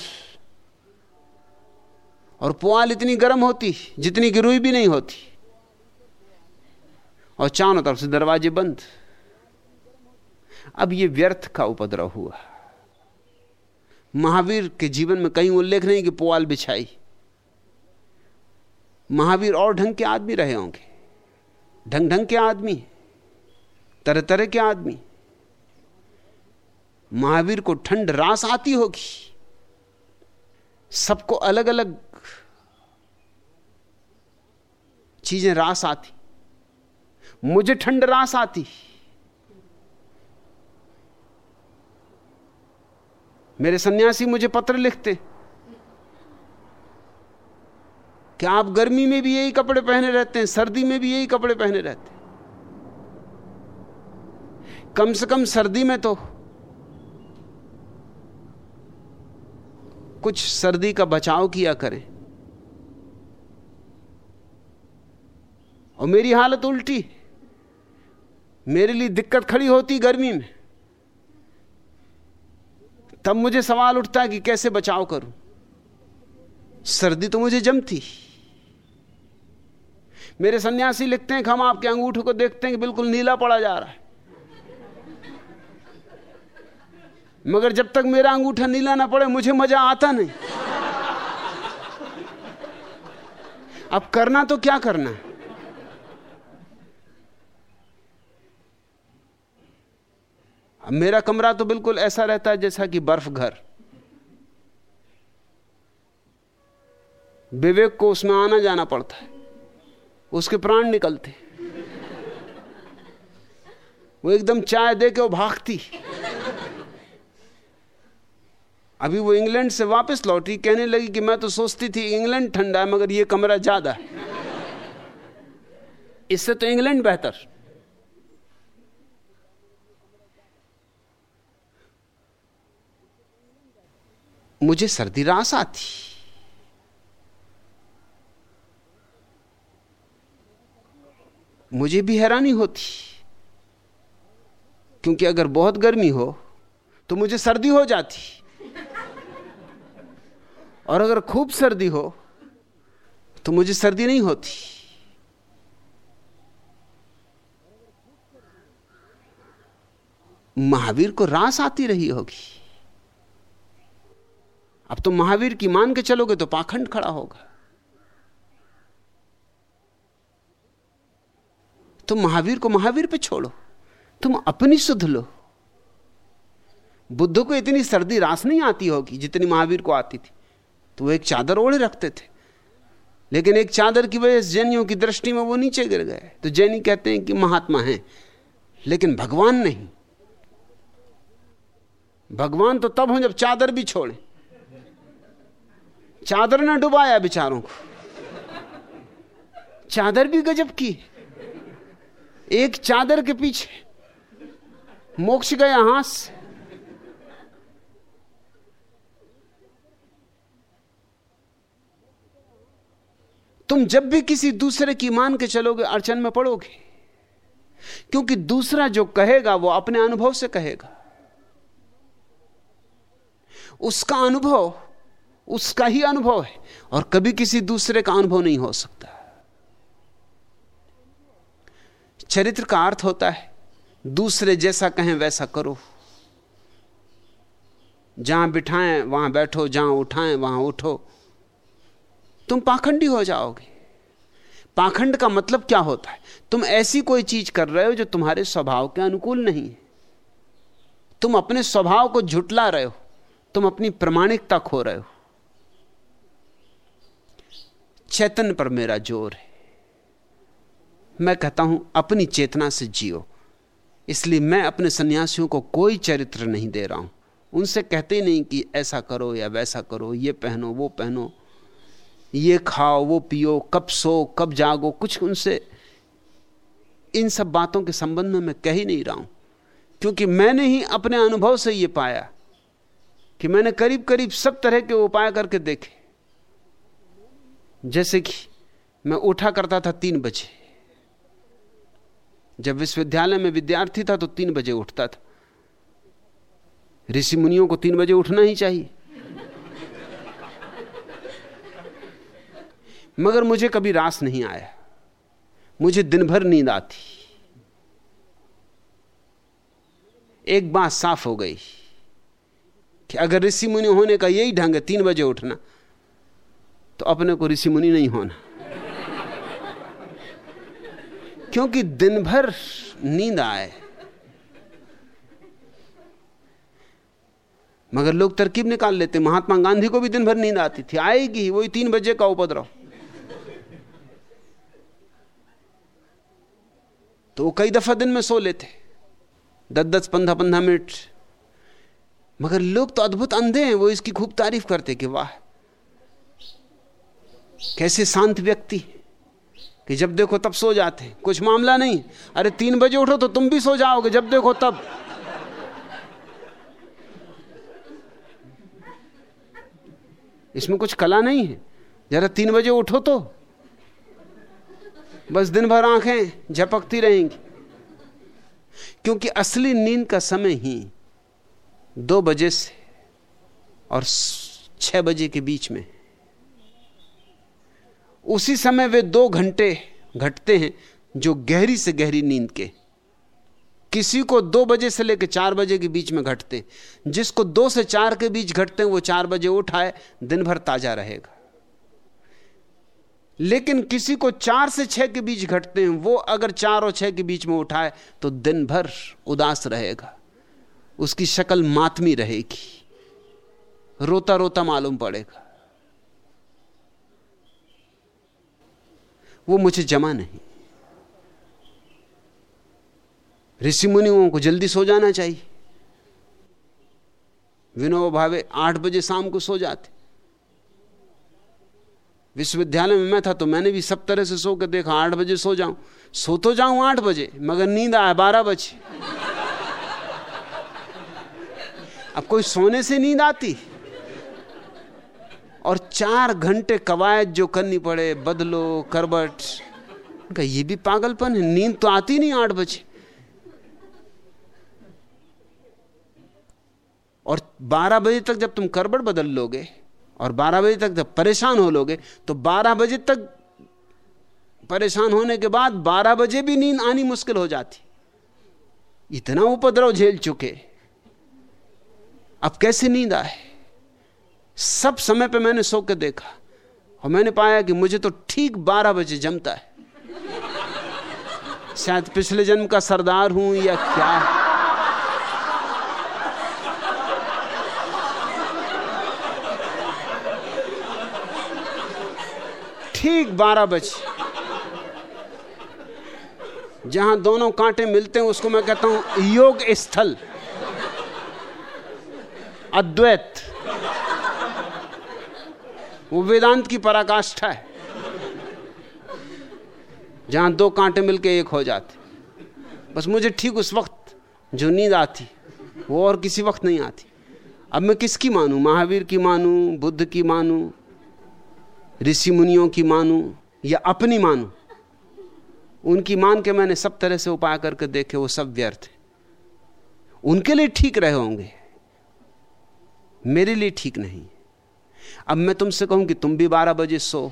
और पुआल इतनी गर्म होती, जितनी की रुई भी नहीं होती। और चारों तरफ़ से दरवाजे बंद। अब ये व्यर्थ का उपद्रव हुआ। महावीर के जीवन में कहीं उल्लेख नहीं कि पुआल बिछाई। महावीर और ढंग के आदमी रहे होंगे। ढंग ढंग के आदमी तरह तरह के आदमी। महावीर को ठंड रास आती होगी। सबको अलग अलग चीज़ें रास आती। मुझे ठंड रास आती। मेरे सन्यासी मुझे पत्र लिखते। कि आप गर्मी में भी यही कपड़े पहने रहते हैं, सर्दी में भी यही कपड़े पहने रहते हैं। कम से कम सर्दी में तो कुछ सर्दी का बचाव किया करें। और मेरी हालत उल्टी मेरे लिए दिक्कत खड़ी होती गर्मी में। तब मुझे सवाल उठता है कि कैसे बचाव करूँ? सर्दी तो मुझे जमती। मेरे सन्यासी लिखते हैं कि हम आपके अंगूठे को देखते हैं कि बिल्कुल नीला पड़ा जा रहा है। मगर जब तक मेरा अंगूठा नीला ना पड़े, मुझे मज़ा आता नहीं। अब करना तो क्या करना है? मेरा कमरा तो बिल्कुल ऐसा रहता है जैसा कि बर्फ़ घर। विवेक को उसमें आना जाना पड़ता है। उसके प्राण निकलते वो एकदम चाय दे के वो भागती। अभी वो इंग्लैंड से वापस लौटी, कहने लगी कि मैं तो सोचती थी इंग्लैंड ठंडा है, मगर ये कमरा ज़्यादा है। इससे तो इंग्लैंड बेहतर। मुझे सर्दी रास आती। मुझे भी हैरानी होती। क्योंकि अगर बहुत गर्मी हो तो मुझे सर्दी हो जाती। और अगर खूब सर्दी हो तो मुझे सर्दी नहीं होती। महावीर को रास आती रही होगी। अब तुम महावीर की मान के चलोगे तो पाखंड खड़ा होगा। तुम महावीर को महावीर पे छोड़ो। तुम अपनी सुध लो। बुद्ध को इतनी सर्दी रास नहीं आती होगी जितनी महावीर को आती थी। तो वो एक चादर ओढ़े रखते थे। लेकिन एक चादर की वजह से जैनियों की दृष्टि में वो नीचे गिर गए। तो जैनी कहते हैं कि महात्मा हैं, लेकिन भगवान नहीं। भगवान तो तब हो जब चादर भी छोड़े। चादर ने डुबाया बेचारों को। चादर भी गजब की। एक चादर के पीछे मोक्ष गया हाथ तुम जब भी किसी दूसरे की मान के चलोगे, अड़चन में पड़ोगे, क्योंकि दूसरा जो कहेगा, वो अपने अनुभव से कहेगा। उसका अनुभव उसका ही अनुभव है और कभी किसी दूसरे का अनुभव नहीं हो सकता। चरित्र का अर्थ होता है, दूसरे जैसा कहें वैसा करो। जहाँ बिठाएँ, वहाँ बैठो, जहाँ उठाएँ, वहाँ उठो। तुम पाखंडी हो जाओगे। पाखंड का मतलब क्या होता है? तुम ऐसी कोई चीज़ कर रहे हो जो तुम्हारे स्वभाव के अनुकूल नहीं है। तुम अपने स्वभाव को झुटला रहे हो। तुम अपनी प्रमाणिकता खो रहे हो। चैतन्य पर मेरा ज़ोर है। मैं कहता हूँ, अपनी चेतना से जियो। इसलिए मैं अपने सन्यासियों को कोई चरित्र नहीं दे रहा हूँ। उनसे कहते नहीं कि ऐसा करो या वैसा करो, ये पहनो, वो पहनो, ये खाओ, वो पियो, कब सो, कब जागो, कुछ उनसे इन सब बातों के संबंध में मैं कह ही नहीं रहा हूँ। क्योंकि मैंने ही अपने अनुभव से ये पाया कि मैंने करीब करीब सब तरह के उपाय करके देखे। जैसे कि मैं उठा करता था तीन बजे। जब विश्वविद्यालय में विद्यार्थी था तो तीन बजे उठता था। ऋषि मुनियों को तीन बजे उठना ही चाहिए। मगर मुझे कभी रास नहीं आया। मुझे दिन भर नींद आती। एक बात साफ़ हो गई कि अगर ऋषि मुनि होने का यही ढंग है, तीन बजे उठना। तो अपने को ऋषि मुनि नहीं होना। क्योंकि दिन भर नींद आए। मगर लोग तरकीब निकाल लेते, महात्मा गांधी को भी दिन भर नींद आती थी। आएगी वही तीन बजे का उपद्रव। तो कई दफ़ा दिन में सो लेते। दस दस पंद्रह पंद्रह मिनट। मगर लोग तो अद्भुत अंधे हैं, वो इसकी खूब तारीफ़ करते कि वाह कैसे शांत व्यक्ति कि जब देखो तब सो जाते कुछ मामला नहीं। अरे तीन बजे उठो तो तुम भी सो जाओगे, जब देखो तब। इसमें कुछ कला नहीं है। जरा तीन बजे उठो तो। बस दिन भर आँखें झपकती रहेंगी। क्योंकि असली नींद का समय ही दो बजे से और छह बजे के बीच में उसी समय वे दो घंटे घटते हैं जो गहरी से गहरी नींद के। किसी को दो बजे से लेकर चार बजे के बीच में घटते जिसको दो से चार के बीच घटते हैं, वो चार बजे उठाए दिन भर ताज़ा रहेगा। लेकिन किसी को चार से छह के बीच घटते हैं, वो अगर चार और छह के बीच में उठाए तो दिन भर उदास रहेगा। उसकी शक्ल मातमी रहेगी। रोता रोता मालूम पड़ेगा। वो मुझे जमा नहीं। ऋषि मुनियों को जल्दी सो जाना चाहिए। विनोबा भावे आठ बजे शाम को सो जाते। विश्वविद्यालय में मैं था तो मैंने भी सब तरह से सो के देखा, आठ बजे सो जाऊँ। सो तो जाऊँ आठ बजे, मगर नींद आए बारह बजे। अब कोई सोने से नींद आती? और चार घंटे कवायद जो करनी पड़े, बदलो, करबट। का ये भी पागलपन है, नींद तो आती नहीं आठ बजे। और बारह बजे तक जब तुम करबट बदल लोगे, और 12 बजे तक जब परेशान हो लोगे तो 12 बजे तक परेशान होने के बाद 12 बजे भी नींद आनी मुश्किल हो जाती। इतना उपद्रव झेल चुके। अब कैसे नींद आए? सब समय पे मैंने सो के देखा और मैंने पाया कि मुझे तो ठीक बारह बजे जमता है। शायद पिछले जन्म का सरदार हूँ या क्या? ठीक बारह बजे। जहाँ दोनों कांटे मिलते हैं, उसको मैं कहता हूँ, योग स्थल। अद्वैत। वो वेदांत की पराकाष्ठा है। जहाँ दो कांटे मिलके एक हो जाते। बस मुझे ठीक उस वक्त जो नींद आती, वो और किसी वक्त नहीं आती। अब मैं किसकी मानूं? महावीर की मानूं? बुद्ध की मानूं? ऋषि मुनियों की मानूं? या अपनी मानूं? उनकी मान के मैंने सब तरह से उपाय करके देखे, वो सब व्यर्थ है। उनके लिए ठीक रहे होंगे। मेरे लिए ठीक नहीं। अब मैं तुमसे कहूँ कि तुम भी बारह बजे सो,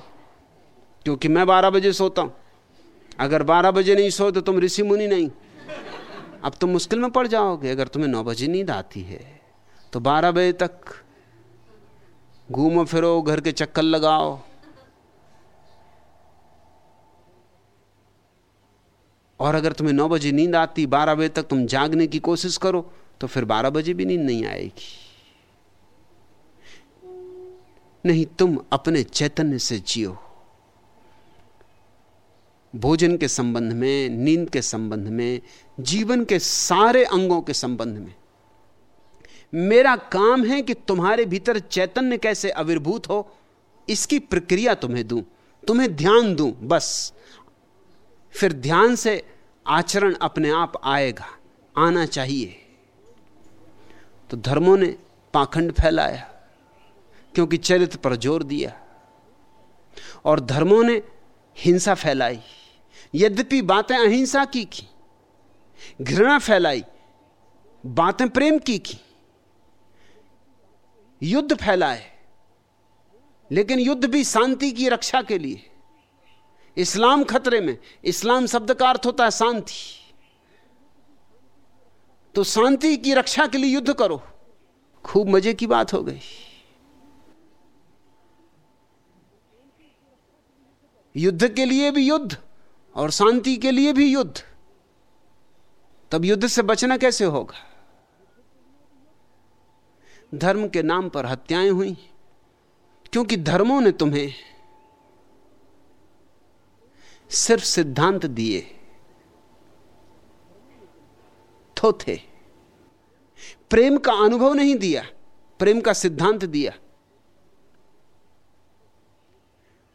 क्योंकि मैं बारह बजे सोता हूँ। अगर बारह बजे नहीं सो तो तुम ऋषि मुनि नहीं। अब तुम मुश्किल में पड़ जाओगे, अगर तुम्हें नौ बजे नींद आती है तो बारह बजे तक घूमो, फिरो, घर के चक्कर लगाओ। और अगर तुम्हें नौ बजे नींद आती, बारह बजे तक तुम जागने की कोशिश करो तो फिर बारह बजे भी नींद नहीं आएगी। नहीं, तुम अपने चैतन्य से जियो। भोजन के संबंध में, नींद के संबंध में, जीवन के सारे अंगों के संबंध में। मेरा काम है कि तुम्हारे भीतर चैतन्य कैसे आविर्भूत हो, इसकी प्रक्रिया तुम्हें दूँ, तुम्हें ध्यान दूँ, बस। फिर ध्यान से आचरण अपने आप आएगा, आना चाहिए। तो धर्मों ने पाखंड फैलाया। क्योंकि चरित्र पर ज़ोर दिया। और धर्मों ने हिंसा फैलाई। यद्यपि बातें अहिंसा की की घृणा फैलाई, बातें प्रेम की की युद्ध फैलाए, लेकिन युद्ध भी शांति की रक्षा के लिए। इस्लाम खतरे में, इस्लाम शब्द का अर्थ होता है शांति। तो शांति की रक्षा के लिए युद्ध करो। खूब मज़े की बात हो गई। युद्ध के लिए भी युद्ध और शांति के लिए भी युद्ध। तब युद्ध से बचना कैसे होगा? धर्म के नाम पर हत्याएँ हुई, क्योंकि धर्मों ने तुम्हें सिर्फ़ सिद्धांत दिए। थोथे। प्रेम का अनुभव नहीं दिया, प्रेम का सिद्धांत दिया।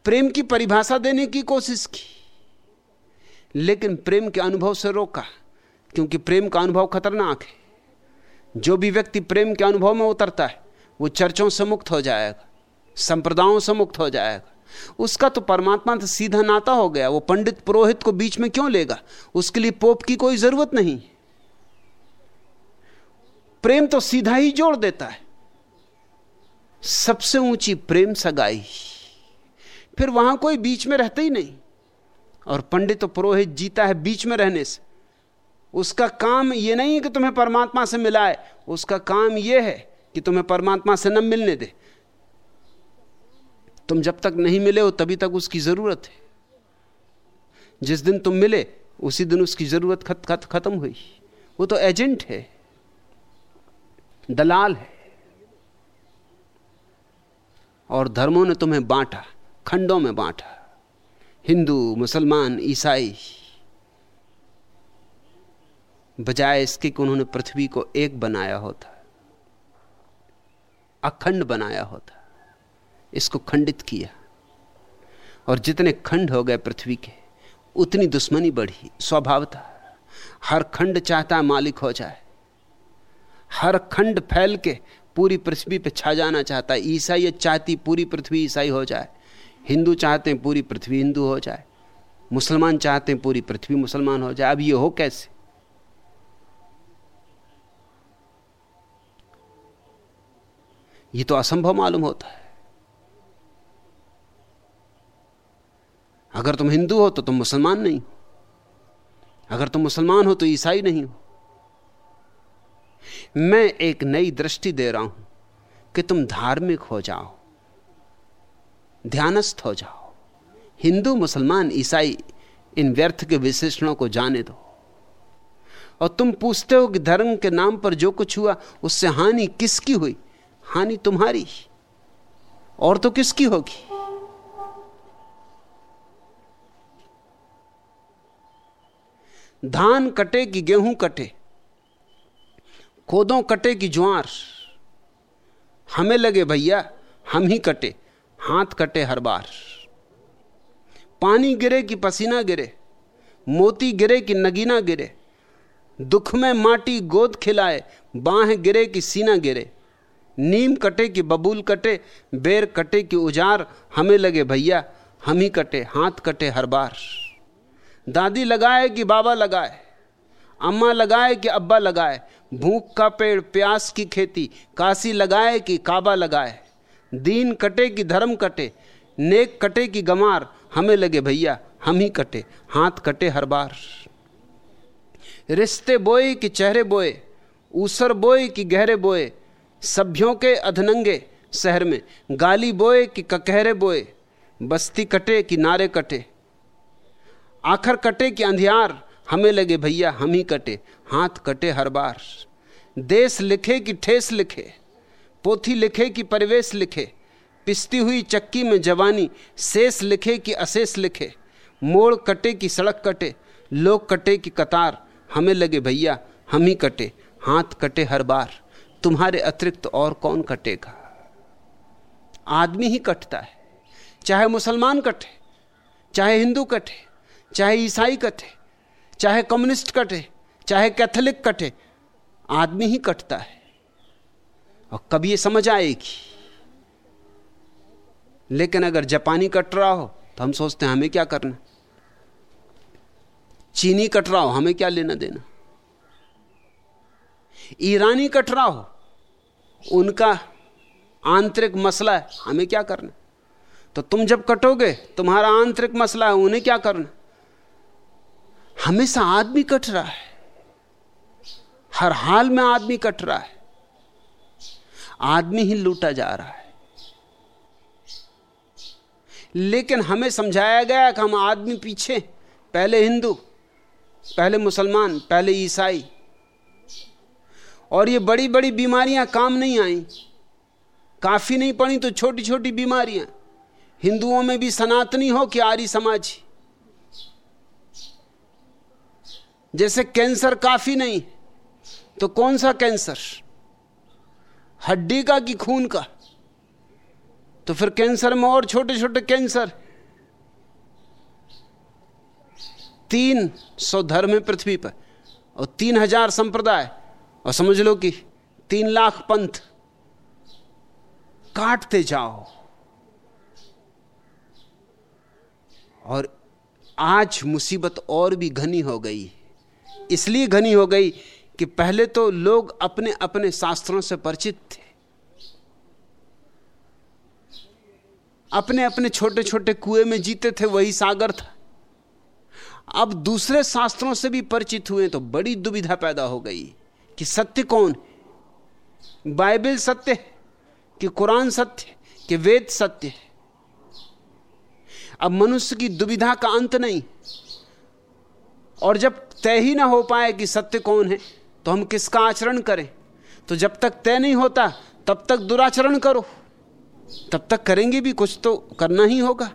प्रेम की परिभाषा देने की कोशिश की। लेकिन प्रेम के अनुभव से रोका, क्योंकि प्रेम का अनुभव खतरनाक है। जो भी व्यक्ति प्रेम के अनुभव में उतरता है, वो चर्चों से मुक्त हो जाएगा, संप्रदायों से मुक्त हो जाएगा। उसका तो परमात्मा से सीधा नाता हो गया, वो पंडित पुरोहित को बीच में क्यों लेगा? उसके लिए पोप की कोई ज़रूरत नहीं। प्रेम तो सीधा ही जोड़ देता है। सबसे ऊँची प्रेम सगाई। फिर वहाँ कोई बीच में रहता ही नहीं। और पंडित तो पुरोहित जीता है बीच में रहने से। उसका काम यह नहीं है कि तुम्हें परमात्मा से मिलाए उसका काम यह है कि तुम्हें परमात्मा से न मिलने दे। तुम जब तक नहीं मिले हो तभी तक उसकी ज़रूरत है। जिस दिन तुम मिले उसी दिन उसकी ज़रूरत खत, खत, खत्म हुई। वो तो एजेंट है। दलाल है। और धर्मों ने तुम्हें बांटा। खंडों में बांटा। हिंदू, मुसलमान, ईसाई बजाय इसके कि उन्होंने पृथ्वी को एक बनाया होता, अखंड बनाया होता, इसको खंडित किया। और जितने खंड हो गए पृथ्वी के, उतनी दुश्मनी बढ़ी स्वभाव था हर खंड चाहता मालिक हो जाए। हर खंड फैल के पूरी पृथ्वी पे छा जाना चाहता है ईसाई चाहती पूरी पृथ्वी ईसाई हो जाए। हिंदू चाहते हैं पूरी पृथ्वी हिंदू हो जाए, मुसलमान चाहते हैं पूरी पृथ्वी मुसलमान हो जाए, अब ये हो कैसे? ये तो असंभव मालूम होता है। अगर तुम हिंदू हो तो तुम मुसलमान नहीं हो। अगर तुम मुसलमान हो तो ईसाई नहीं हो। मैं एक नई दृष्टि दे रहा हूँ कि तुम धार्मिक हो जाओ। ध्यानस्थ हो जाओ। हिंदू, मुसलमान, ईसाई, इन व्यर्थ के विशेषणों को जाने दो। और तुम पूछते हो कि धर्म के नाम पर जो कुछ हुआ, उससे हानि किसकी हुई? हानि तुम्हारी। और तो किसकी होगी? धान कटे कि गेहूँ कटे? कोदों कटे कि ज्वार? हमें लगे, भैया, हम ही कटे। हाथ कटे हर बार। पानी गिरे कि पसीना गिरे, मोती गिरे कि नगीना गिरे, दुख में माटी गोद खिलाए, बाह गिरे कि सीना गिरे, नीम कटे कि बबूल कटे, बेर कटे कि उजार, हमें लगे भैया, हम ही कटे, हाथ कटे हर बार। दादी लगाए कि बाबा लगाए, अम्मा लगाए कि अब्बा लगाए, भूख का पेड़ प्यास की खेती, काशी लगाए कि काबा लगाए। दीन कटे कि धर्म कटे, नेक कटे कि गमार, हमें लगे भैया, हम ही कटे, हाथ कटे हर बार। रिश्ते बोए कि चेहरे बोए, ऊसर बोए कि गहरे बोए, सभ्यों के अधनंगे शहर में, गाली बोए कि ककहरे बोए, बस्ती कटे कि नारे कटे, आखर कटे कि अंधियार, हमें लगे भैया, हम ही कटे, हाथ कटे हर बार। देश लिखे कि ठेस लिखे पोथी लिखे कि परिवेश लिखे, पिसती हुई चक्की में जवानी, शेष लिखे कि अशेष लिखे, मोड़ कटे कि सड़क कटे, लोग कटे कि कतार, हमें लगे भैया, हम ही कटे, हाथ कटे हर बार, तुम्हारे अतिरिक्त और कौन कटेगा? आदमी ही कटता है, चाहे मुसलमान कटे, चाहे हिंदू कटे, चाहे ईसाई कटे, चाहे कम्युनिस्ट कटे, चाहे कैथोलिक कटे, आदमी ही कटता है। और कभी ये समझ आएगी। लेकिन अगर जापानी कट रहा हो तो हम सोचते हैं, हमें क्या करना? चीनी कट रहा हो, हमें क्या लेना देना? ईरानी कट रहा हो, उनका आंतरिक मसला है, हमें क्या करना? तो तुम जब कटोगे, तुम्हारा आंतरिक मसला है, उन्हें क्या करना? हमेशा आदमी कट रहा है। हर हाल में आदमी कट रहा है। आदमी ही लूटा जा रहा है। लेकिन हमें समझाया गया कि हम आदमी पीछे, पहले हिंदू, पहले मुसलमान, पहले ईसाई। और ये बड़ी बड़ी बीमारियाँ काम नहीं आई। काफ़ी नहीं पड़ी तो छोटी छोटी बीमारियाँ। हिंदुओं में भी सनातनी हो कि आर्य समाज जैसे कैंसर काफ़ी नहीं तो कौन सा कैंसर? हड्डी का कि खून का? तो फिर कैंसर में और छोटे छोटे कैंसर। तीन सौ धर्म है पृथ्वी पर, और तीन हज़ार संप्रदाय। और समझ लो कि तीन लाख पंथ। काटते जाओ। और आज मुसीबत और भी घनी हो गई। इसलिए घनी हो गई कि पहले तो लोग अपने अपने शास्त्रों से परिचित थे। अपने अपने छोटे छोटे कुएँ में जीते थे, वही सागर था। अब दूसरे शास्त्रों से भी परिचित हुए तो बड़ी दुविधा पैदा हो गई कि सत्य कौन है? बाइबल सत्य है कि कुरान सत्य है कि वेद सत्य है? अब मनुष्य की दुविधा का अंत नहीं। और जब तय ही ना हो पाए कि सत्य कौन है तो हम किसका आचरण करें? तो जब तक तय नहीं होता, तब तक दुराचरण करो। तब तक करेंगे भी, कुछ तो करना ही होगा।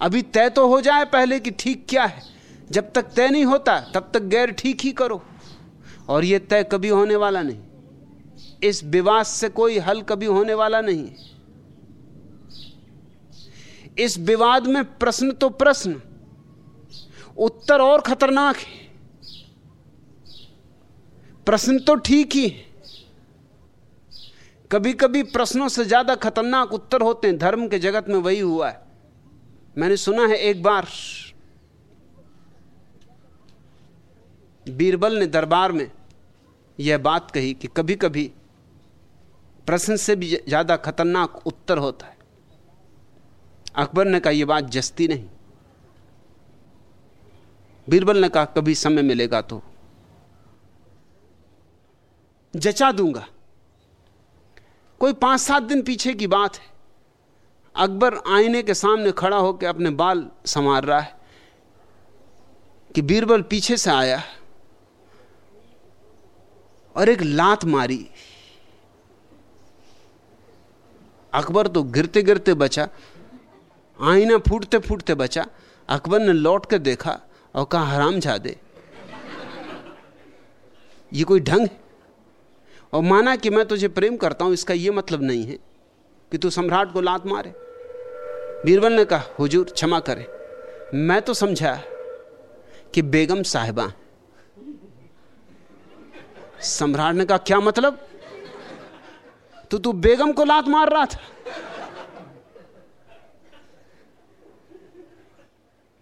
अभी तय तो हो जाए पहले कि ठीक क्या है। जब तक तय नहीं होता, तब तक गैर ठीक ही करो। और यह तय कभी होने वाला नहीं। इस विवाद से कोई हल कभी होने वाला नहीं। इस विवाद में प्रश्न तो प्रश्न, उत्तर और खतरनाक है। प्रश्न तो ठीक ही है। कभी कभी प्रश्नों से ज़्यादा खतरनाक उत्तर होते हैं। धर्म के जगत में वही हुआ है। मैंने सुना है एक बार, बीरबल ने दरबार में यह बात कही कि कभी कभी प्रश्न से भी ज़्यादा खतरनाक उत्तर होता है। अकबर ने कहा यह बात जस्ती नहीं। बीरबल ने कहा, कभी समय मिलेगा तो जचा दूँगा। कोई पाँच सात दिन पीछे की बात है। अकबर आईने के सामने खड़ा होकर अपने बाल संवार रहा है कि बीरबल पीछे से आया और एक लात मारी। अकबर तो गिरते गिरते बचा, आईना फूटते फूटते बचा। अकबर ने लौट कर देखा और कहा हराम जा दे ये कोई ढंग है? और माना कि मैं तुझे प्रेम करता हूँ इसका यह मतलब नहीं है कि तू सम्राट को लात मारे। बीरबल ने कहा हुजूर क्षमा करे। मैं तो समझा कि बेगम साहिबा सम्राट ने कहा क्या मतलब? तो तू बेगम को लात मार रहा था।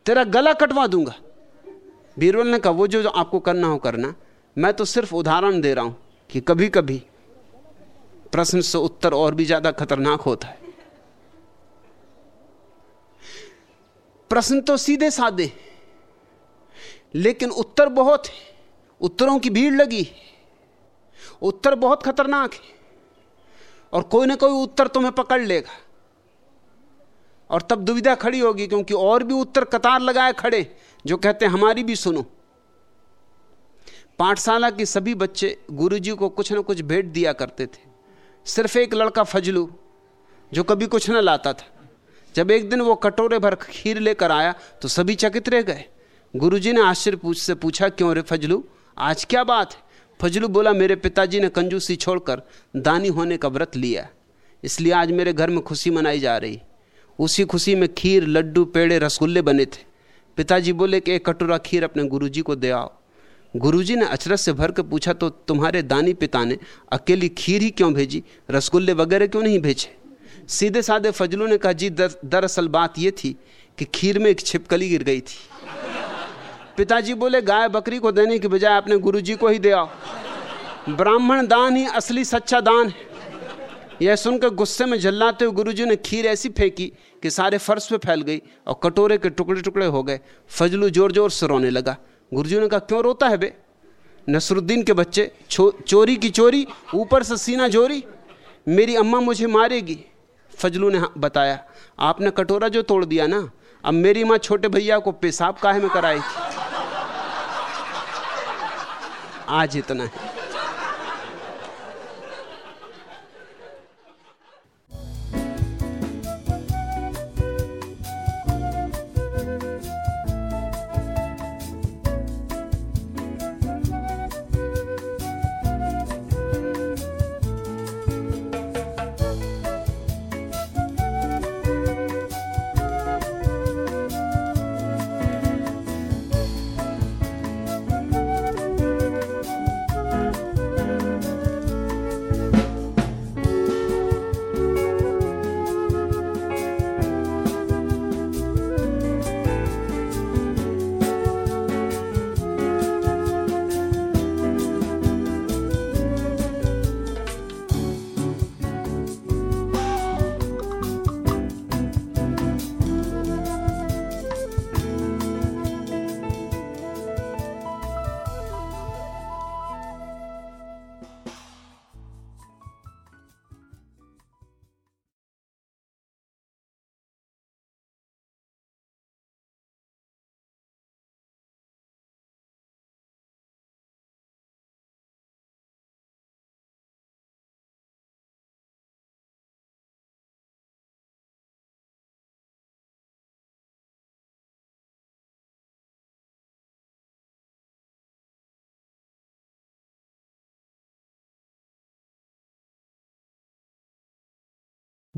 तेरा गला कटवा दूँगा। बीरबल ने कहा वो जो, जो आपको करना हो करना मैं तो सिर्फ़ उदाहरण दे रहा हूँ। कि कभी कभी प्रश्न से उत्तर और भी ज़्यादा खतरनाक होता है। प्रश्न तो सीधे साधे लेकिन उत्तर बहुत है। उत्तरों की भीड़ लगी उत्तर बहुत खतरनाक है। और कोई ना कोई उत्तर तुम्हें पकड़ लेगा। और तब दुविधा खड़ी होगी, क्योंकि और भी उत्तर कतार लगाए खड़े जो कहते हैं, हमारी भी सुनो। पाठशाला के सभी बच्चे गुरुजी को कुछ ना कुछ भेंट दिया करते थे। सिर्फ़ एक लड़का फजलू, जो कभी कुछ ना लाता था। जब एक दिन वो कटोरे भर खीर लेकर आया तो सभी चकित रह गए। गुरुजी ने आश्चर्य पूछ, से पूछा, क्यों रे फजलू, आज क्या बात है? फजलू बोला, मेरे पिताजी ने कंजूसी छोड़कर दानी होने का व्रत लिया इसलिए आज मेरे घर में खुशी मनाई जा रही उसी खुशी में खीर, लड्डू, पेड़े, रसगुल्ले बने थे। पिताजी बोले कि एक कटोरा खीर अपने गुरुजी को दे आओ। गुरुजी ने अचरज से भर के पूछा तो तुम्हारे दानी पिता ने अकेली खीर ही क्यों भेजी? रसगुल्ले वगैरह क्यों नहीं भेजे? सीधे साधे फजलू ने कहा जी दर, दरअसल बात यह थी कि खीर में एक छिपकली गिर गई थी। पिताजी बोले गाय बकरी को देने की बजाय अपने गुरुजी को ही दे आओ। ब्राह्मण दान ही असली सच्चा दान है। यह सुनकर गुस्से में झल्लाते हुए गुरुजी ने खीर ऐसी फेंकी कि सारे फर्श पे फैल गई और कटोरे के टुकड़े टुकड़े हो गए। फजलू ज़ोर ज़ोर से रोने लगा। गुरुजी ने कहा क्यों रोता है बे? नसरुद्दीन के बच्चे चोरी की चोरी, ऊपर से सीना जोरी, मेरी अम्मा मुझे मारेगी। फजलू ने बताया, आपने कटोरा जो तोड़ दिया ना, अब मेरी माँ छोटे भैया को पेशाब काहे में कराई? आज इतना है।